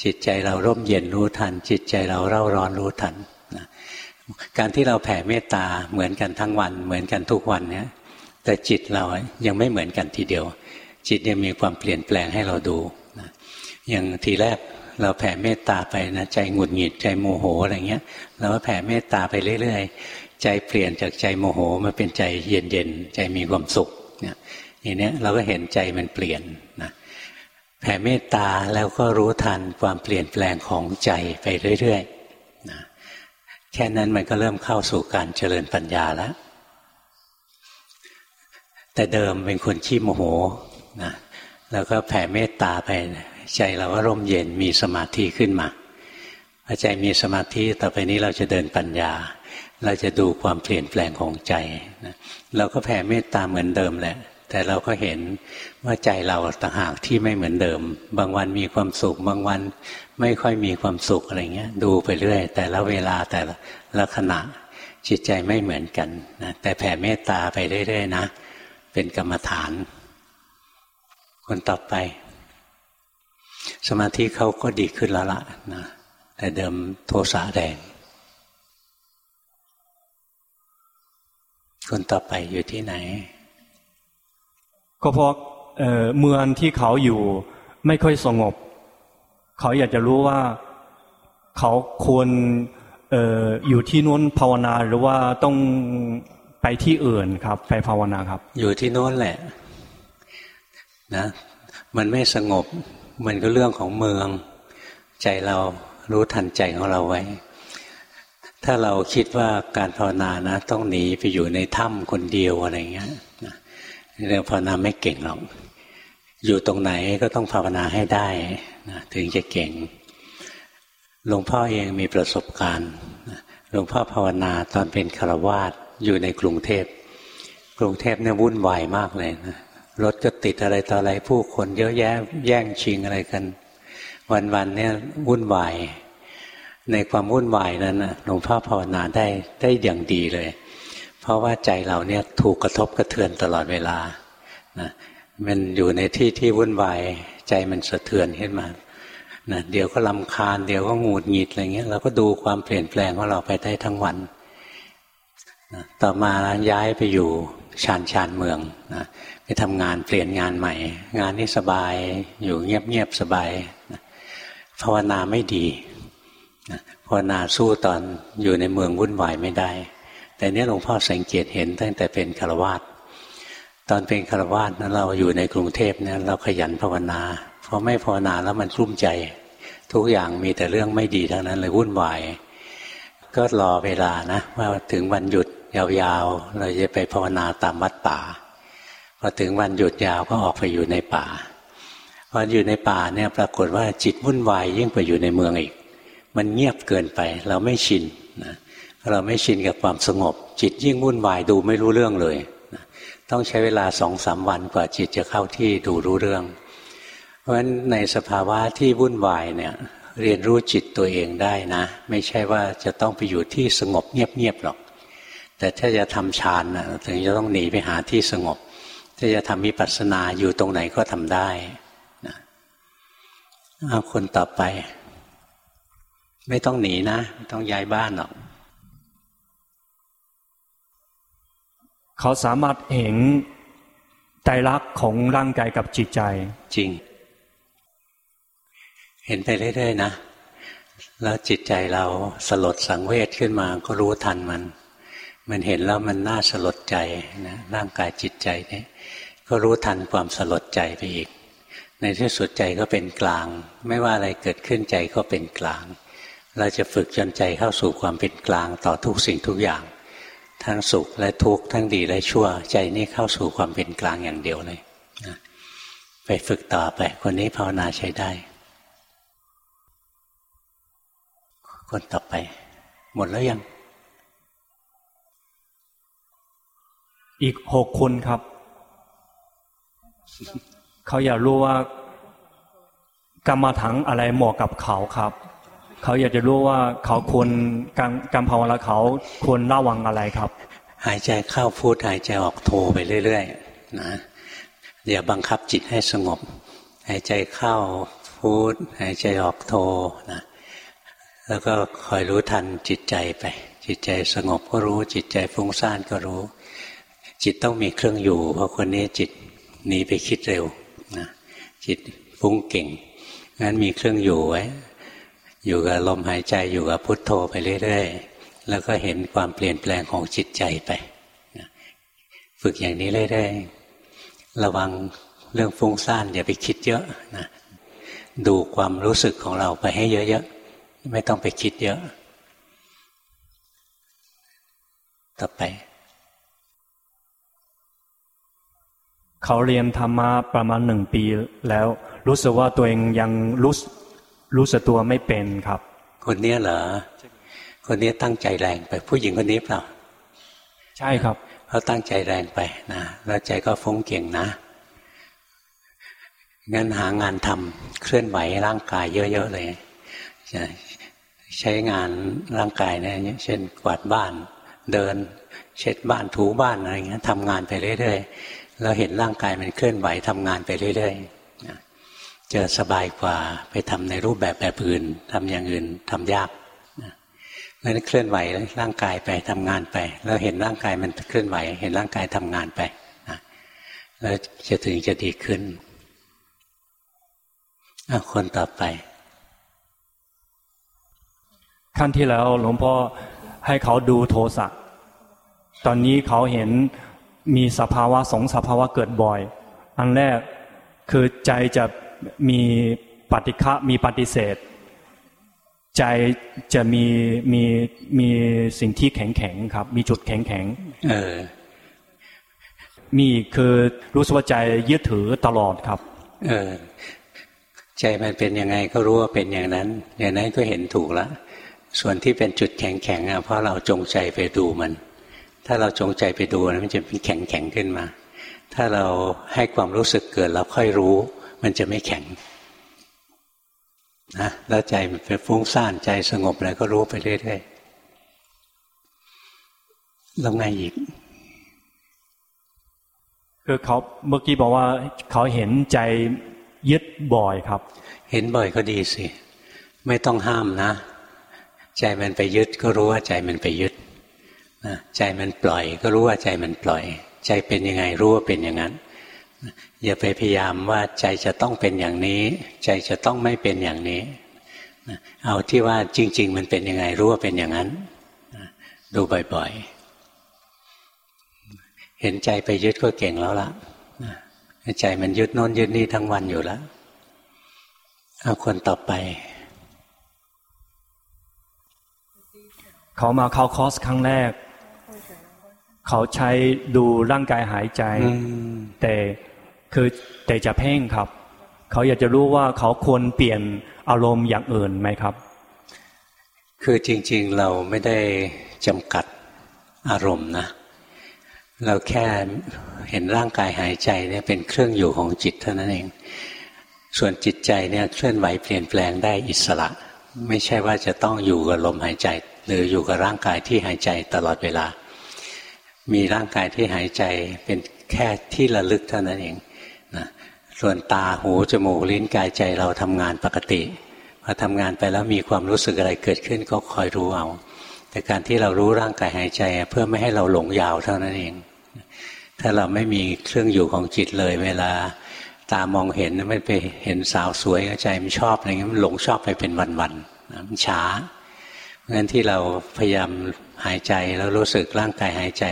Speaker 1: จิตใจเราร่มเย็นรู้ทัน จิตใจเราเร่าร้อนรู้ทันการที่เราแผ่เมตตาเหมือนกันทั้งวัน เหมือนกันทุกวันเนี่ยแต่จิตเรายังไม่เหมือนกันทีเดียว จิตยังมีความเปลี่ยนแปลงให้เราดูอย่างทีแรกเราแผ่เมตตาไปนะใจหงุดหงิดใจโมโหอะไรเงี้ยเราก็แผ่เมตตาไปเรื่อยๆ ใจเปลี่ยนจากใจโมโหมาเป็นใจเย็นเย็นใจมีความสุขเนี่ยอย่างนี้เราก็เห็นใจมันเปลี่ยนนะ แผ่เมตตาแล้วก็รู้ทันความเปลี่ยนแปลงของใจไปเรื่อยๆนะแค่นั้นมันก็เริ่มเข้าสู่การเจริญปัญญาแล้ว แต่เดิมเป็นคนขี้โมโหนะแล้วก็แผ่เมตตาไป ใจเราก็ร่มเย็นมีสมาธิขึ้นมาพอใจมีสมาธิต่อไปนี้เราจะเดินปัญญา เราจะดูความเปลี่ยนแปลงของใจนะเราก็แผ่เมตตาเหมือนเดิมแหละ แต่เราก็เห็นว่าใจเราต่างหากที่ไม่เหมือนเดิม บางวันมีความสุข บางวันไม่ค่อยมีความสุขอะไรเงี้ย ดูไปเรื่อย แต่ละเวลาแต่ละขณะจิตใจไม่เหมือนกันนะแต่แผ่เมตตาไปเรื่อยๆนะ เป็นกรรมฐาน คนต่อไป สมาธิเขาก็ดีขึ้นแล้วละนะแต่เดิมโทสะแดง คนต่อไปอยู่ที่ไหน
Speaker 4: ก็เพราะเมืองที่เขาอยู่ไม่ค่อยสงบ เขาอยากจะรู้ว่าเขาควรอยู่ที่นู้นภาวนาหรือว่าต้องไปที่อื่นครับ ไปภาวนาครับ
Speaker 1: อยู่ที่โน้นแหละ นะ มันไม่สงบ มันก็เรื่องของเมือง ใจเรารู้ทันใจของเราไว้ ถ้าเราคิดว่าการภาวนานะ ต้องหนีไปอยู่ในถ้ำคนเดียวอะไรเงี้ย เรื่องภาวนาไม่เก่งหรอก อยู่ตรงไหนก็ต้องภาวนาให้ได้นะถึงจะเก่ง หลวงพ่อเองมีประสบการณ์หลวงพ่อภาวนาตอนเป็นคารวาสอยู่ในกรุงเทพ กรุงเทพเนี่ยวุ่นวายมากเลยนะรถก็ติดอะไรต่ออะไรผู้คนเยอะแยะแย่งชิงอะไรกัน วันๆเนี่ยวุ่นวายในความวุ่นวายนั้นหลวงพ่อภาวนาได้ได้อย่างดีเลย เพราะว่าใจเราเนี่ยถูกกระทบกระเทือนตลอดเวลานะมันอยู่ในที่ที่วุ่นวายใจมันสะเทือนขึ้นมานะเดี๋ยวก็ลำคาญเดี๋ยวก็งูดหงิดอะไรเงี้ยเราก็ดูความเปลี่ยนแปลงของเราไปได้ทั้งวันนะต่อมาย้ายไปอยู่ชานชานเมืองนะไปทำงานเปลี่ยนงานใหม่ งานนี้สบายอยู่เงียบเงียบสบายนะภาวนาไม่ดีนะภาวนาสู้ตอนอยู่ในเมืองวุ่นวายไม่ได้ แต่เนี้ยหลวงพ่อสังเกตเห็นตั้งแต่เป็นคารวาสตอนเป็นคารวาสนั้นเราอยู่ในกรุงเทพเนี่ยเราขยันภาวนาพอไม่ภาวนาแล้วมันกลุ้มใจ ทุกอย่างมีแต่เรื่องไม่ดีทั้งนั้นเลยวุ่นวายก็รอเวลานะว่าถึงวันหยุดยาวๆ เราจะไปภาวนาตามวัดป่าพอถึงวันหยุดยาวก็ออกไปอยู่ในป่าพออยู่ในป่าเนี่ยปรากฏว่าจิตวุ่นวายยิ่งกว่าอยู่ในเมืองอีก มันเงียบเกินไป เราไม่ชินนะ เราไม่ชินกับความสงบ จิตยิ่งวุ่นวายดูไม่รู้เรื่องเลยต้องใช้เวลาสองสามวันกว่าจิตจะเข้าที่ดูรู้เรื่อง เพราะฉะนั้นในสภาวะที่วุ่นวายเนี่ยเรียนรู้จิตตัวเองได้นะ ไม่ใช่ว่าจะต้องไปอยู่ที่สงบเงียบๆหรอก แต่ถ้าจะทำฌานนะถึงจะต้องหนีไปหาที่สงบ ถ้าจะทำมิปัสสนาอยู่ตรงไหนก็ทำได้นะเอาคนต่อไป ไม่ต้องหนีนะ ไม่ต้องย้ายบ้านหรอก
Speaker 4: เขาสามารถเห็นใจรักของร่างกายกับจิตใจ
Speaker 1: จริง เห็นไปเรื่อยๆนะแล้วจิตใจเราสลดสังเวชขึ้นมาก็รู้ทันมัน มันเห็นแล้วมันน่าสลดใจนะร่างกายจิตใจเนี่ยก็รู้ทันความสลดใจไปอีก ในที่สุดใจก็เป็นกลาง ไม่ว่าอะไรเกิดขึ้นใจก็เป็นกลาง เราจะฝึกจนใจเข้าสู่ความเป็นกลางต่อทุกสิ่งทุกอย่าง ทั้งสุขและทุกข์ทั้งดีและชั่ว ใจนี้เข้าสู่ความเป็นกลางอย่างเดียวเลยไปฝึกต่อไป คนนี้ภาวนาใช้ได้ คนต่อไป หมดแล้วยัง
Speaker 4: อีกหกคนครับ เขาอยากรู้ว่ากรรมฐานอะไรเหมาะกับเขาครับ เขาอยากจะรู้ว่าเขาควรการการภาวนาเขาควรระวังอะไรครับ
Speaker 1: หายใจเข้าพูดหายใจออกโทไปเรื่อยๆนะอย่าบังคับจิตให้สงบ หายใจเข้าพูดหายใจออกโทนะแล้วก็คอยรู้ทันจิตใจไป จิตใจสงบก็รู้ จิตใจฟุ้งซ่านก็รู้ จิตต้องมีเครื่องอยู่ เพราะคนนี้จิตหนีไปคิดเร็วนะจิตฟุ้งเก่งงั้นมีเครื่องอยู่ไว้ อยู่กับลมหายใจอยู่กับพุทโธไปเรื่อยๆ แล้วก็เห็นความเปลี่ยนแปลงของจิตใจไป ฝึกอย่างนี้เรื่อยๆ ระวังเรื่องฟุ้งซ่านอย่าไปคิดเยอะนะดูความรู้สึกของเราไปให้เยอะๆ ไม่ต้องไปคิดเยอะ ต่อไป
Speaker 4: เขาเรียนธรรมะประมาณหนึ่งปีแล้วรู้สึกว่าตัวเองยังรู้ รู้สึกตัวไม่เป็นครับ
Speaker 1: คนนี้เหรอคนนี้ตั้งใจแรงไปผู้หญิงคนนี้เปล่า
Speaker 4: ใช่ครับ
Speaker 1: เพราะตั้งใจแรงไปนะแล้วใจก็ฟุ้งเก่งนะงั้นหางานทำเคลื่อนไหวร่างกายเยอะ ๆ เลยใช้งานร่างกายเนี่ยเช่นกวาดบ้านเดิน เช็ดบ้านถูบ้านอะไรเงี้ยทำงานไปเรื่อยๆเราเห็นร่างกายมันเคลื่อนไหวทำงานไปเรื่อยๆ จะสบายกว่าไปทำในรูปแบบแบบอื่นทำอย่างอื่นทำยากแล้วเคลื่อนไหวร่างกายไปทำงานไป แล้วเห็นร่างกายมันเคลื่อนไหว เห็นร่างกายทำงานไปแล้วจะถึงจะดีขึ้นคนต่อไป
Speaker 4: ขั้นที่แล้วหลวงพ่อให้เขาดูโทสะตอนนี้เขาเห็นมีสภาวะสองสภาวะเกิดบ่อย อันแรกคือใจจะ มีปฏิฆะมีปฏิเสธ ใจจะมีมีมีสิ่งที่แข็งแข็งครับ มีจุดแข็งแข็งเออมีคือรู้สึกว่าใจยึดถือตลอดครับ
Speaker 1: เออใจมันเป็นยังไงก็รู้ว่าเป็นอย่างนั้น อย่างนั้นก็เห็นถูกแล้วส่วนที่เป็นจุดแข็งแข็งอะเพราะเราจงใจไปดูมัน ถ้าเราจงใจไปดูมันจะเป็นแข็งแข็งขึ้นมา ถ้าเราให้ความรู้สึกเกิดเราค่อยรู้ มันจะไม่แข็งนะแล้วใจมันไปฟุ้งซ่านใจสงบอะไรก็รู้ไปเรื่อยๆแล้วไงอีก
Speaker 4: คือเขาเมื่อกี้บอกว่าเขาเห็นใจยึดบ่อยครับ
Speaker 1: เห็นบ่อยก็ดีสิไม่ต้องห้ามนะ ใจมันไปยึดก็รู้ว่าใจมันไปยึดใจมันปล่อย ก็รู้ว่าใจมันปล่อย ใจเป็นยังไงรู้ว่าเป็นอย่างนั้น อย่าไปพยายามว่าใจจะต้องเป็นอย่างนี้ ใจจะต้องไม่เป็นอย่างนี้ เอาที่ว่าจริง ๆ มันเป็นยังไงรู้ว่าเป็นอย่างนั้น ดูบ่อยๆ เห็นใจไปยึดก็เก่งแล้วล่ะใจมันยึดโน้นยึดนี่ทั้งวันอยู่แล้วเอาคนต่อไป
Speaker 4: เขามาเข้าคอร์สครั้งแรก เขาใช้ดูร่างกายหายใจ แต่ คือแต่จะเพ่งครับ เขาอยากจะรู้ว่าเขาควรเปลี่ยนอารมณ์อย่างอื่นไหมครับ
Speaker 1: คือจริงๆเราไม่ได้จำกัดอารมณ์นะ เราแค่เห็นร่างกายหายใจเนี่ยเป็นเครื่องอยู่ของจิตเท่านั้นเอง ส่วนจิตใจเนี่ยเคลื่อนไหวเปลี่ยนแปลงได้อิสระ ไม่ใช่ว่าจะต้องอยู่กับลมหายใจ หรืออยู่กับร่างกายที่หายใจตลอดเวลา มีร่างกายที่หายใจเป็นแค่ที่ระลึกเท่านั้นเอง ส่วนตาหูจมูกลิ้นกายใจเราทำงานปกติพอทำงานไปแล้วมีความรู้สึกอะไรเกิดขึ้นก็คอยรู้เอา แต่การที่เรารู้ร่างกายหายใจ เพื่อไม่ให้เราหลงยาวเท่านั้นเอง ถ้าเราไม่มีเครื่องอยู่ของจิตเลย เวลาตามองเห็นไม่ไปเห็นสาวสวยใจมันชอบอะไรเงี้ยมันหลงชอบไปเป็นวันๆมันช้าเพราะฉะนั้นที่เราพยายามหายใจแล้วรู้สึกร่างกายหายใจ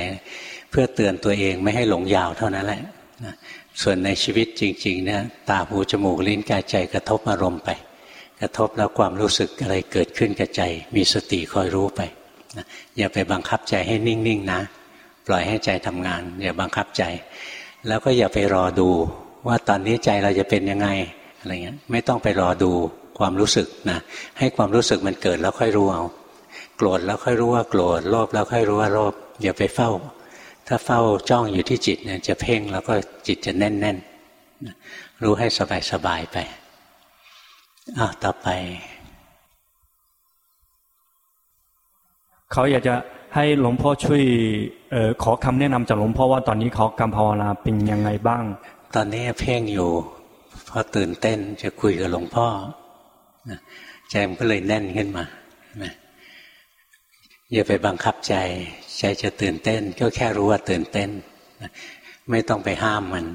Speaker 1: เพื่อเตือนตัวเองไม่ให้หลงยาวเท่านั้นแหละ ส่วนในชีวิตจริงๆเนี่ยตาหูจมูกลิ้นกายใจกระทบอารมณ์ไป กระทบแล้วความรู้สึกอะไรเกิดขึ้นกับใจ มีสติคอยรู้ไปอย่าไปบังคับใจให้นิ่งๆนะ ปล่อยให้ใจทำงาน อย่าบังคับใจ แล้วก็อย่าไปรอดู ว่าตอนนี้ใจเราจะเป็นยังไงอะไรเงี้ยไม่ต้องไปรอดูความรู้สึกนะให้ความรู้สึกมันเกิดแล้วค่อยรู้เอาโกรธแล้วค่อยรู้ว่าโกรธโลภแล้วค่อยรู้ว่าโลภอย่าไปเฝ้า ถ้าเฝ้าจ้องอยู่ที่จิตเนี่ยจะเพ่งแล้วก็จิตจะแน่นแน่นรู้ให้สบายสบายไปอ้าวต่อไป
Speaker 4: เขาอยากจะให้หลวงพ่อช่วยออขอคำแนะนำจากหลวงพ่อว่าตอนนี้เขากำภาวนาเป็นยังไงบ้าง
Speaker 1: ตอนนี้เพ่งอยู่พอตื่นเต้นจะคุยกับหลวงพ่อใจมันก็เลยแน่นขึ้นมา อย่าไปบังคับใจ ใจจะตื่นเต้น ก็แค่รู้ว่าตื่นเต้น ไม่ต้องไปห้ามมัน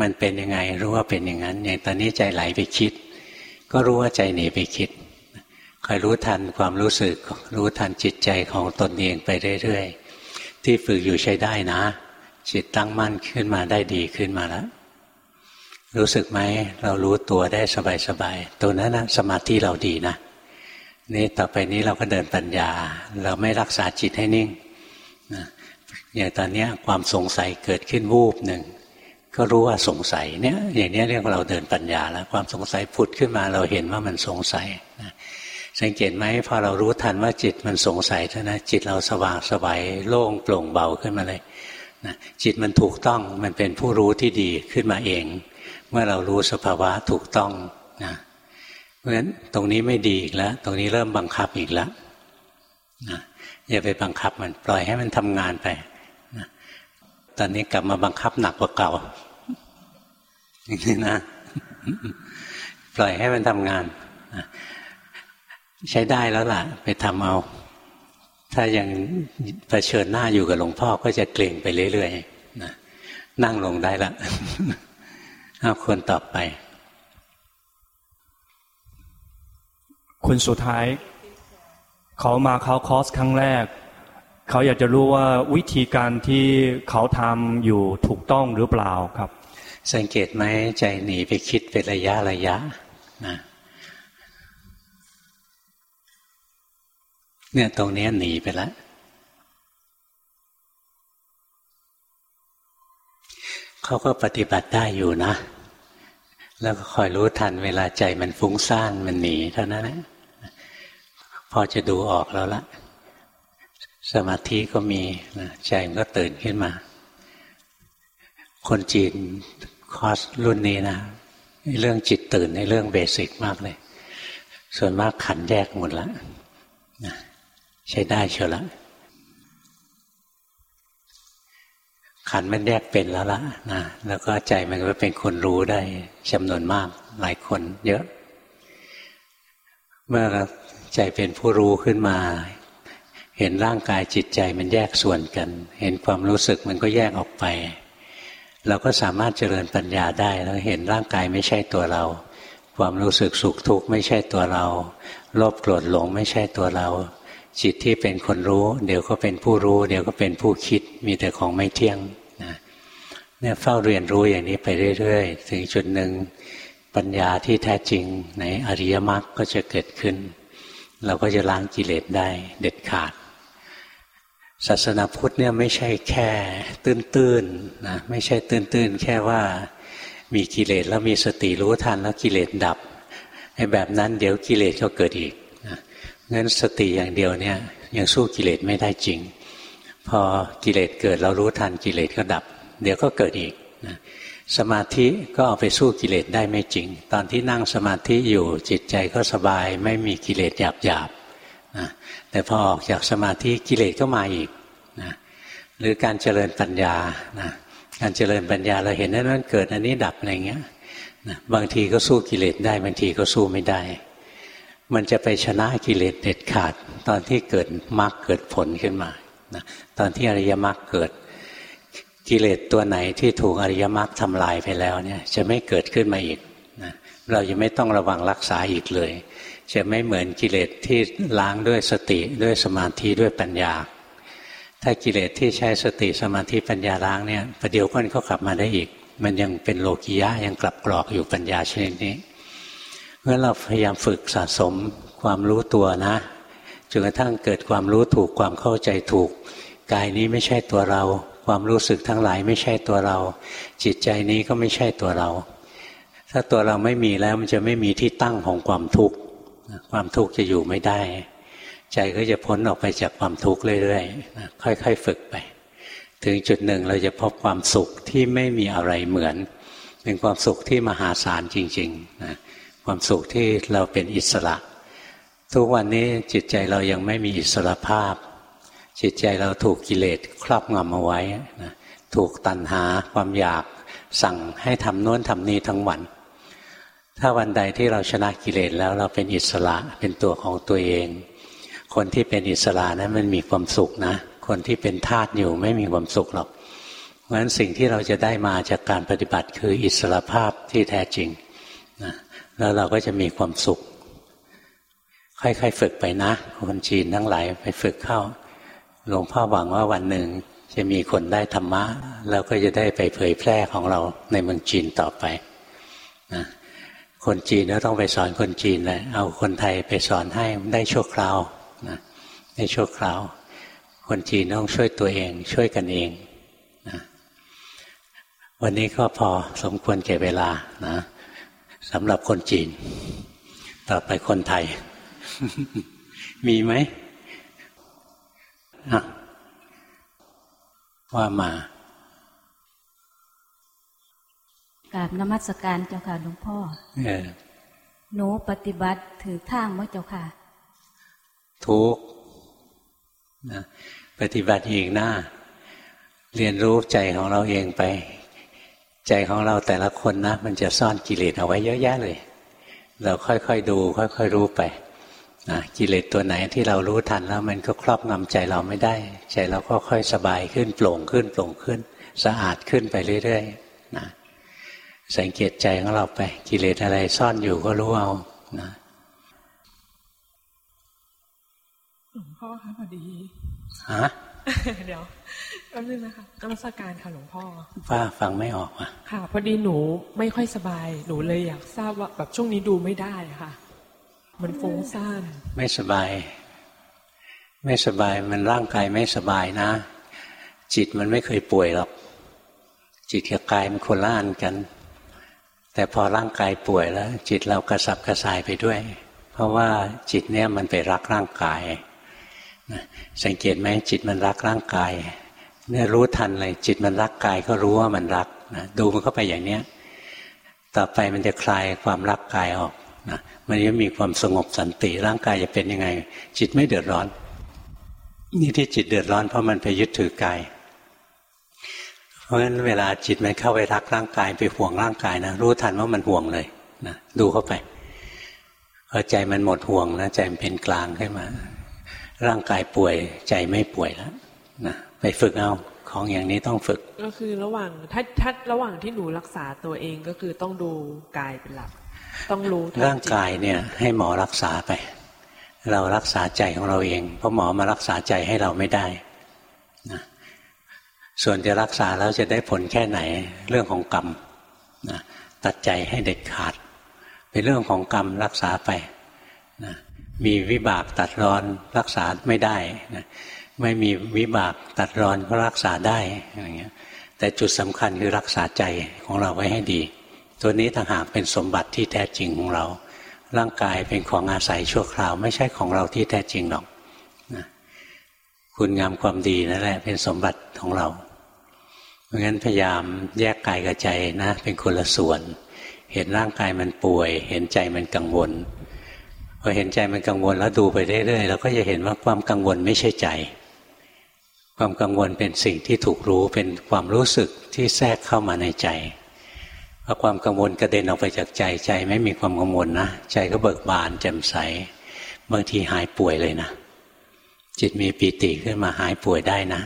Speaker 1: มันเป็นยังไงรู้ว่าเป็นอย่างนั้น อย่างตอนนี้ใจไหลไปคิด ก็รู้ว่าใจหนีไปคิดคอยรู้ทันความรู้สึก รู้ทันจิตใจของตนเองไปเรื่อยๆ ที่ฝึกอยู่ใช้ได้นะ จิตตั้งมั่นขึ้นมาได้ดีขึ้นมาแล้ว รู้สึกไหมเรารู้ตัวได้สบายๆตัวนั้นนะสมาธิเราดีนะ นี่ต่อไปนี้เราก็เดินปัญญา เราไม่รักษาจิตให้นิ่งนะอย่างตอนนี้ความสงสัยเกิดขึ้นวูบหนึ่งก็รู้ว่าสงสัยเนี่ย อย่างนี้เรียกว่าเราเดินปัญญาแล้วความสงสัยผุดขึ้นมาเราเห็นว่ามันสงสัยนะสังเกตไหมพอเรารู้ทันว่าจิตมันสงสัยเท่านะจิตเราสว่างสบายโล่งโปร่งเบาขึ้นมาเลยนะจิตมันถูกต้องมันเป็นผู้รู้ที่ดีขึ้นมาเอง เมื่อเรารู้สภาวะถูกต้องนะ เพราะฉะนั้นตรงนี้ไม่ดีอีกแล้ว ตรงนี้เริ่มบังคับอีกแล้วนะอย่าไปบังคับมัน ปล่อยให้มันทำงานไปนะตอนนี้กลับมาบังคับหนักกว่าเก่าอย่างนี้นะ ปล่อยให้มันทำงานนะใช้ได้แล้วล่ะ ไปทำเอา ถ้ายังเผชิญหน้าอยู่กับหลวงพ่อก็จะเกรงไปเรื่อยๆนะนั่งลงได้ละเอาคนต่อไป
Speaker 4: คนสุดท้าย เขามาเขาคอร์สครั้งแรก เขาอยากจะรู้ว่าวิธีการที่เขาทำอยู่ถูกต้องหรือเปล่าครับ
Speaker 1: สังเกตไหมใจหนีไปคิดเป็นระยะระยะนะเนี่ยตรงนี้หนีไปแล้วเขาก็ปฏิบัติได้อยู่นะ แล้วก็คอยรู้ทันเวลาใจมันฟุ้งซ่านมันหนีเท่านั้นแหละ พอจะดูออกแล้วละสมาธิก็มีนะใจมันก็ตื่นขึ้นมา คนจีนคอร์สรุ่นนี้นะเรื่องจิตตื่นในเรื่องเบสิกมากเลย ส่วนมากขันแยกหมดแล้วนะใช้ได้เชียวละขันมันแยกเป็นแล้วละนะแล้วก็ใจมันก็เป็นคนรู้ได้จำนวนมากหลายคนเยอะ เมื่อ ใจเป็นผู้รู้ขึ้นมา เห็นร่างกายจิตใจมันแยกส่วนกัน เห็นความรู้สึกมันก็แยกออกไป เราก็สามารถเจริญปัญญาได้แล้วเห็นร่างกายไม่ใช่ตัวเรา ความรู้สึกสุขทุกข์ไม่ใช่ตัวเราโลภโกรธหลงไม่ใช่ตัวเรา จิตที่เป็นคนรู้ เดี๋ยวก็เป็นผู้รู้ เดี๋ยวก็เป็นผู้คิดมีแต่ของไม่เที่ยงนะเนี่ยเฝ้าเรียนรู้อย่างนี้ไปเรื่อยๆ ถึงจุดหนึ่งปัญญาที่แท้จริงในอริยมรรคก็จะเกิดขึ้น เราก็จะล้างกิเลสได้เด็ดขาด ศาสนาพุทธเนี่ยไม่ใช่แค่ตื้นๆนะไม่ใช่ตื้นๆแค่ว่ามีกิเลสแล้วมีสติรู้ทันแล้วกิเลสดับไอ้แบบนั้นเดี๋ยวกิเลสก็เกิดอีกนะงั้นสติอย่างเดียวเนี่ยยังสู้กิเลสไม่ได้จริง พอกิเลสเกิดเรารู้ทันกิเลสก็ดับ เดี๋ยวก็เกิดอีกนะ สมาธิก็เอาไปสู้กิเลสได้ไม่จริง ตอนที่นั่งสมาธิอยู่จิตใจก็สบายไม่มีกิเลสหยาบหยาบนะแต่พอออกจากสมาธิกิเลสก็มาอีกนะหรือการเจริญปัญญานะการเจริญปัญญาเราเห็นนั้นมันเกิดอันนี้ดับอะไรเงี้ยนะบางทีก็สู้กิเลสได้บางทีก็สู้ไม่ได้ มันจะไปชนะกิเลสเด็ดขาด ตอนที่เกิดมรรคเกิดผลขึ้นมานะตอนที่อริยมรรคเกิด กิเลสตัวไหนที่ถูกอริยมรรคทำลายไปแล้วเนี่ย จะไม่เกิดขึ้นมาอีกนะเราจะไม่ต้องระวังรักษาอีกเลย จะไม่เหมือนกิเลสที่ล้างด้วยสติด้วยสมาธิด้วยปัญญา ถ้ากิเลสที่ใช้สติสมาธิปัญญาล้างเนี่ยประเดี๋ยวก็ก็กลับมาได้อีก มันยังเป็นโลกิยะยังกลับกรอกอยู่ปัญญาชนิดนี้เพราะเราพยายามฝึกสะสมความรู้ตัวนะจนกระทั่งเกิดความรู้ถูกความเข้าใจถูกกายนี้ไม่ใช่ตัวเรา ความรู้สึกทั้งหลายไม่ใช่ตัวเรา จิตใจนี้ก็ไม่ใช่ตัวเรา ถ้าตัวเราไม่มีแล้วมันจะไม่มีที่ตั้งของความทุกข์ความทุกข์จะอยู่ไม่ได้ ใจก็จะพ้นออกไปจากความทุกข์เรื่อยๆค่อย ๆ ฝึกไป ถึงจุดหนึ่งเราจะพบความสุขที่ไม่มีอะไรเหมือน เป็นความสุขที่มหาศาลจริงๆนะความสุขที่เราเป็นอิสระ ทุกวันนี้จิตใจเรายังไม่มีอิสระภาพ จิตใจเราถูกกิเลสครอบงำเอาไว้นะถูกตัณหาความอยากสั่งให้ทำโน้นทำนี้ทั้งวัน ถ้าวันใดที่เราชนะกิเลสแล้วเราเป็นอิสระเป็นตัวของตัวเอง คนที่เป็นอิสระนะั้นมันมีความสุขนะ คนที่เป็นทาสอยู่ไม่มีความสุขหรอกเพราะฉะนั้นสิ่งที่เราจะได้มาจากการปฏิบัติคืออิสระภาพที่แท้จริงนะแล้วเราก็จะมีความสุข ค่อยๆฝึกไปนะ คนจีนทั้งหลายไปฝึกเข้า หลวงพ่อหวังว่าวันหนึ่งจะมีคนได้ธรรมะ แล้วก็จะได้ไปเผยแพร่ของเราในเมืองจีนต่อไปนะคนจีนก็ต้องไปสอนคนจีนเลยเอาคนไทยไปสอนให้ได้ชั่วคราวนะได้ชั่วคราว คนจีนต้องช่วยตัวเอง ช่วยกันเองนะวันนี้ก็พอสมควรแก่เวลานะสำหรับคนจีน ต่อไปคนไทย มีไหม ว่ามา
Speaker 5: กราบนมัสการเจ้าค่ะหลวงพ่อ
Speaker 1: เออ
Speaker 5: หนูปฏิบัติถือทางมั้เจ้าค่ะ
Speaker 1: ทุกนะปฏิบัติอีกหน้า เรียนรู้ใจของเราเองไป ใจของเราแต่ละคนนะ มันจะซ่อนกิเลสเอาไว้เยอะแยะเลย เราค่อยๆดู ค่อยๆรู้ไป นะกิเลสตัวไหนที่เรารู้ทันแล้วมันก็ครอบงำใจเราไม่ได้ ใจเราก็ค่อยสบายขึ้นโปร่งขึ้นโปร่งขึ้น สะอาดขึ้นไปเรื่อยๆนะสังเกตใจของเราไป กิเลสอะไรซ่อนอยู่ก็รู้เอานะ
Speaker 6: หลวงพ่อคะพอดี
Speaker 1: ฮะ
Speaker 6: เดี๋ยวแป๊บนึงนะคะนมัสการค่ะหลวงพ่อ
Speaker 1: ว่าฟังไม่ออกอะ
Speaker 6: ค่ะ พอดีหนูไม่ค่อยสบาย หนูเลยอยากทราบว่าแบบช่วงนี้ดูไม่ได้ค่ะ มันฟุ้งซ่าน
Speaker 1: ไม่สบาย ไม่สบายมันร่างกายไม่สบายนะ จิตมันไม่เคยป่วยหรอก จิตกับกายมันคนละอันกัน แต่พอร่างกายป่วยแล้ว จิตเรากระสับกระส่ายไปด้วย เพราะว่าจิตเนี่ยมันไปรักร่างกายสังเกตไหมจิตมันรักร่างกายเนี่ยรู้ทันเลยจิตมันรักกายก็รู้ว่ามันรักนะดูมันเข้าไปอย่างเนี้ย ต่อไปมันจะคลายความรักกายออก นะมันจะมีความสงบสันติร่างกายจะเป็นยังไง จิตไม่เดือดร้อน นี่ที่จิตเดือดร้อนเพราะมันไปยึดถือกาย เพราะฉะนั้นเวลาจิตมันเข้าไปรักร่างกายไปห่วงร่างกายนะรู้ทันว่ามันห่วงเลยนะดูเข้าไปพอใจมันหมดห่วงนะใจมันเป็นกลางขึ้นมา ร่างกายป่วยใจไม่ป่วยแล้วนะไปฝึกเอาของอย่างนี้ต้องฝึก
Speaker 6: ก็คือระหว่างถ้าถ้าระหว่างที่หนูรักษาตัวเองก็คือต้องดูกายเป็นหลัก ต้องรู้ทัน
Speaker 1: ร่างกายเนี่ยให้หมอรักษาไป เรารักษาใจของเราเอง เพราะหมอมารักษาใจให้เราไม่ได้นะส่วนจะรักษาแล้วจะได้ผลแค่ไหนเรื่องของกรรมนะตัดใจให้เด็ดขาด เป็นเรื่องของกรรมรักษาไปนะมีวิบากตัดรอนรักษาไม่ได้นะไม่มีวิบากตัดรอนก็รักษาได้อย่างเงี้ยแต่จุดสำคัญคือรักษาใจของเราไว้ให้ดี ตัวนี้ต่างหากเป็นสมบัติที่แท้จริงของเรา ร่างกายเป็นของอาศัยชั่วคราว ไม่ใช่ของเราที่แท้จริงหรอกนะคุณงามความดีนั่นแหละ เป็นสมบัติของเรา เพราะงั้นพยายามแยกกายกับใจนะ เป็นคนละส่วน เห็นร่างกายมันป่วย เห็นใจมันกังวลพอเห็นใจมันกังวลแล้วดูไปเรื่อยๆเราก็จะเห็นว่าความกังวลไม่ใช่ใจ ความกังวลเป็นสิ่งที่ถูกรู้เป็นความรู้สึกที่แทรกเข้ามาในใจ พอความกังวลกระเด็นออกไปจากใจใจไม่มีความกังวลนะใจก็เบิกบานแจ่มใสบางทีหายป่วยเลยนะจิตมีปีติขึ้นมาหายป่วยได้นะ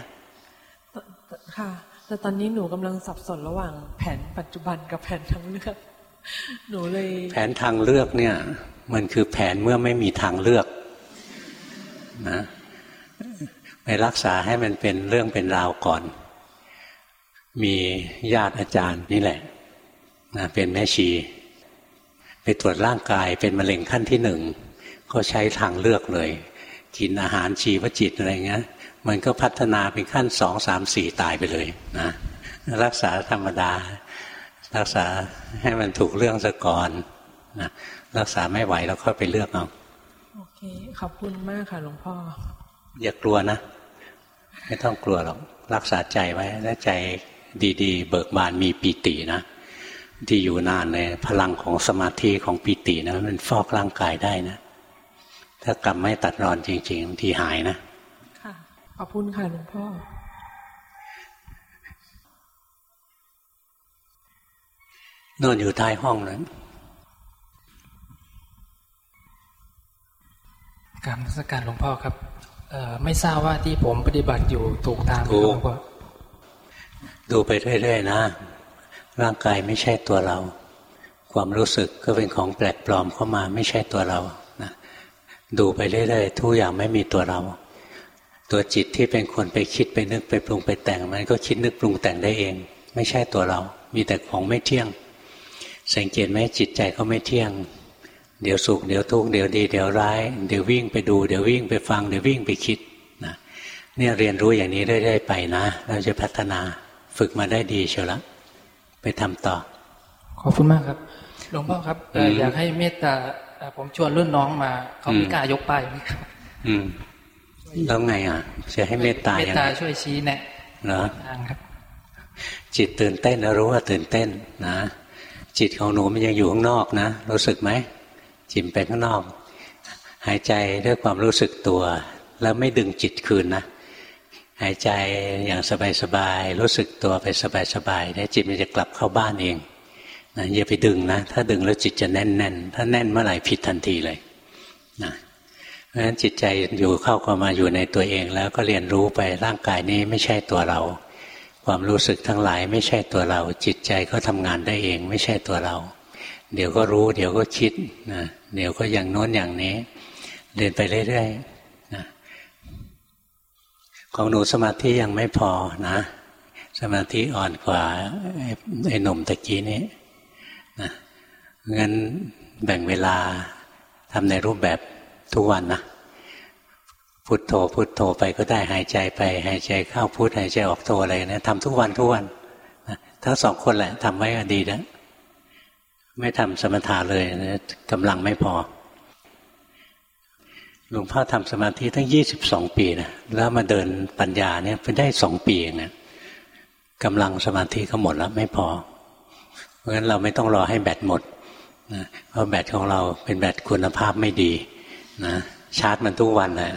Speaker 6: ค่ะ แต่ตอนนี้หนูกำลังสับสนระหว่าง แผนปัจจุบันกับแผนทางเลือก หนูเลย
Speaker 1: แผนทางเลือกเนี่ย มันคือแผนเมื่อไม่มีทางเลือกนะไปรักษาให้มันเป็นเรื่องเป็นราวก่อน มีญาติอาจารย์นี่แหละ นะเป็นแม่ชี ไปตรวจร่างกายเป็นมะเร็งขั้นที่หนึ่งก็ใช้ทางเลือกเลย กินอาหารชีวจิตอะไรเงี้ย มันก็พัฒนาเป็นขั้นสองสามสี่ตายไปเลยนะรักษาธรรมดา รักษาให้มันถูกเรื่องซะก่อนนะรักษาไม่ไหวแล้วค่อยไปเลือกเอา
Speaker 6: โอเคขอบคุณมากค่ะหลวงพ่อ
Speaker 1: อย่ากลัวนะ ไม่ต้องกลัวหรอกรักษาใจไว้และใจดี ๆ เบิกบานมีปีตินะ ที่อยู่นานในพลังของสมาธิของปีตินะมันฟอกร่างกายได้นะ ถ้ากรรมไม่ตัดรอนจริงๆบางทีหายนะ
Speaker 6: ค่ะขอบคุณค่ะหลวงพ่อ
Speaker 1: นอนอยู่ท้ายห้องนั้น
Speaker 7: กรรมสการหลวงพ่อครับเอ่อไม่ทราบว่าที่ผมปฏิบัติอยู่ถูกทางไหมครับหลวงพ่อ
Speaker 1: ดูไปเรื่อยๆนะ ร่างกายไม่ใช่ตัวเรา ความรู้สึกก็เป็นของแปลกปลอมเข้ามาไม่ใช่ตัวเรานะดูไปเรื่อยๆทุกอย่างไม่มีตัวเรา ตัวจิตที่เป็นคนไปคิดไปนึกไปปรุงไปแต่ง มันก็คิดนึกปรุงแต่งได้เอง ไม่ใช่ตัวเรา มีแต่ของไม่เที่ยง สังเกตไหมจิตใจก็ไม่เที่ยง เดี๋ยวสุขเดี๋ยวทุกข์เดี๋ยวดีเดี๋ยวร้าย เดี๋ยววิ่งไปดูเดี๋ยววิ่งไปฟังเดี๋ยววิ่งไปคิดนะเนี่ยเรียนรู้อย่างนี้เรื่อยๆไปนะ เราจะพัฒนาฝึกมาได้ดีเชียวละ ไปทำต่อ
Speaker 7: ขอบคุณมากครับหลวงพ่อครับเอ่อ
Speaker 1: อืม
Speaker 7: อยากให้เมตตาผมชวนรุ่นน้องมาเขาไม่กล้ายกป้าย
Speaker 1: อืมแล้วไงอะจะให้เมตตา
Speaker 7: เมตตาช่วยชี้แนะ
Speaker 1: เหรอ
Speaker 7: ทางครับ
Speaker 1: จิตตื่นเต้นนะรู้ว่าตื่นเต้นนะจิตของหนูมันยังอยู่ข้างนอกนะรู้สึกไหมจิตไปข้างนอก หายใจด้วยความรู้สึกตัว แล้วไม่ดึงจิตคืนนะ หายใจอย่างสบายๆรู้สึกตัวไปสบายๆแล้วจิตมันจะกลับเข้าบ้านเองนะอย่าไปดึงนะ ถ้าดึงแล้วจิตจะแน่นๆ ถ้าแน่นเมื่อไหร่ผิดทันทีเลยนะเพราะฉะนั้นจิตใจอยู่เข้าก็มาอยู่ในตัวเองแล้วก็เรียนรู้ไปร่างกายนี้ไม่ใช่ตัวเรา ความรู้สึกทั้งหลายไม่ใช่ตัวเรา จิตใจก็ทำงานได้เอง ไม่ใช่ตัวเรา เดี๋ยวก็รู้ เดี๋ยวก็คิดนะเดี๋ยวก็อย่างโน้นอย่างนี้ เรียนไปเรื่อยๆ ของหนูสมาธิยังไม่พอนะ สมาธิอ่อนกว่าไอ้หนุ่มตะกี้นี้นะงั้นแบ่งเวลาทำในรูปแบบทุกวันนะพุทโธพุทโธไปก็ได้หายใจไป หายใจเข้าพุทหายใจออกโธอะไรนะทำทุกวันทุกวันนะทั้งสองคนแหละทำไว้ก็ดีแล้วไม่ทำสมถะเลยนะกำลังไม่พอ หลวงพ่อทำสมาธิตั้งยี่สิบสองปีนะแล้วมาเดินปัญญาเนี่ยไปได้สองปีเองนะกำลังสมาธิก็หมดแล้วไม่พอ เพราะฉะนั้นเราไม่ต้องรอให้แบตหมดนะเพราะแบตของเราเป็นแบตคุณภาพไม่ดีนะชาร์จมันทุกวันเลย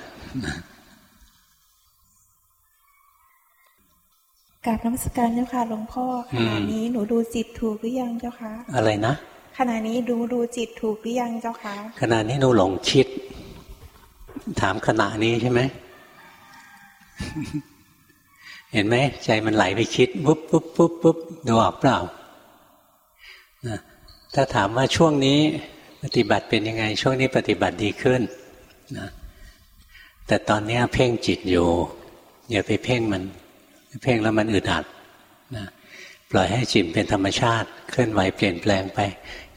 Speaker 8: กราบน้ำสการเจ้าค่ะหลวงพ่อขณะนี้หนูดูจิตถูกหรือยังเจ้าคะ
Speaker 1: อะไรนะ
Speaker 8: ขณะนี้ดูดูจิตถูกหรือยังเจ้าคะ
Speaker 1: ขณะนี้หนูหลงคิด ถามขณะนี้ใช่ไหม เห็นไหมใจมันไหลไปคิดปุ๊บปุ๊บปุ๊บปุ๊บดูออกเปล่านะถ้าถามว่าช่วงนี้ปฏิบัติเป็นยังไง ช่วงนี้ปฏิบัติดีขึ้นนะแต่ตอนนี้เพ่งจิตอยู่ อย่าไปเพ่งมัน เพ่งแล้วมันอึดอัดนะปล่อยให้จิตเป็นธรรมชาติ เคลื่อนไหวเปลี่ยนแปลงไป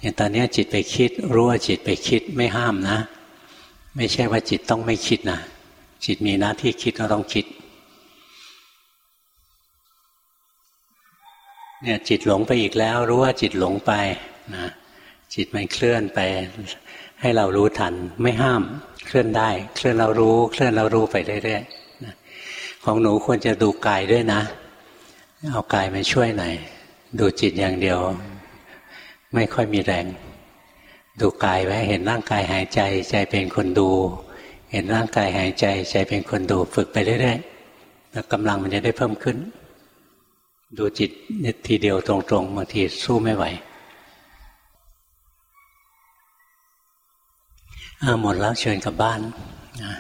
Speaker 1: อย่างตอนนี้จิตไปคิดรู้ว่าจิตไปคิดไม่ห้ามนะ ไม่ใช่ว่าจิตต้องไม่คิดนะจิตมีหน้าที่คิดก็ต้องคิด เนี่ยจิตหลงไปอีกแล้ว รู้ว่าจิตหลงไปนะจิตมันเคลื่อนไป ให้เรารู้ทัน ไม่ห้าม เคลื่อนได้ เคลื่อนเรารู้ เคลื่อนเรารู้ไปเรื่อยๆของหนูควรจะดูกายด้วยนะ เอากายมาช่วยหน่อยดูจิตอย่างเดียว ไม่ค่อยมีแรง ดูกายไว้เห็นร่างกายหายใจใจเป็นคนดู เห็นร่างกายหายใจใจเป็นคนดูฝึกไปเรื่อยๆแล้วกำลังมันจะได้เพิ่มขึ้น ดูจิตทีเดียวตรงๆบางทีสู้ไม่ไหวหมดแล้วเชิญกลับบ้านนะ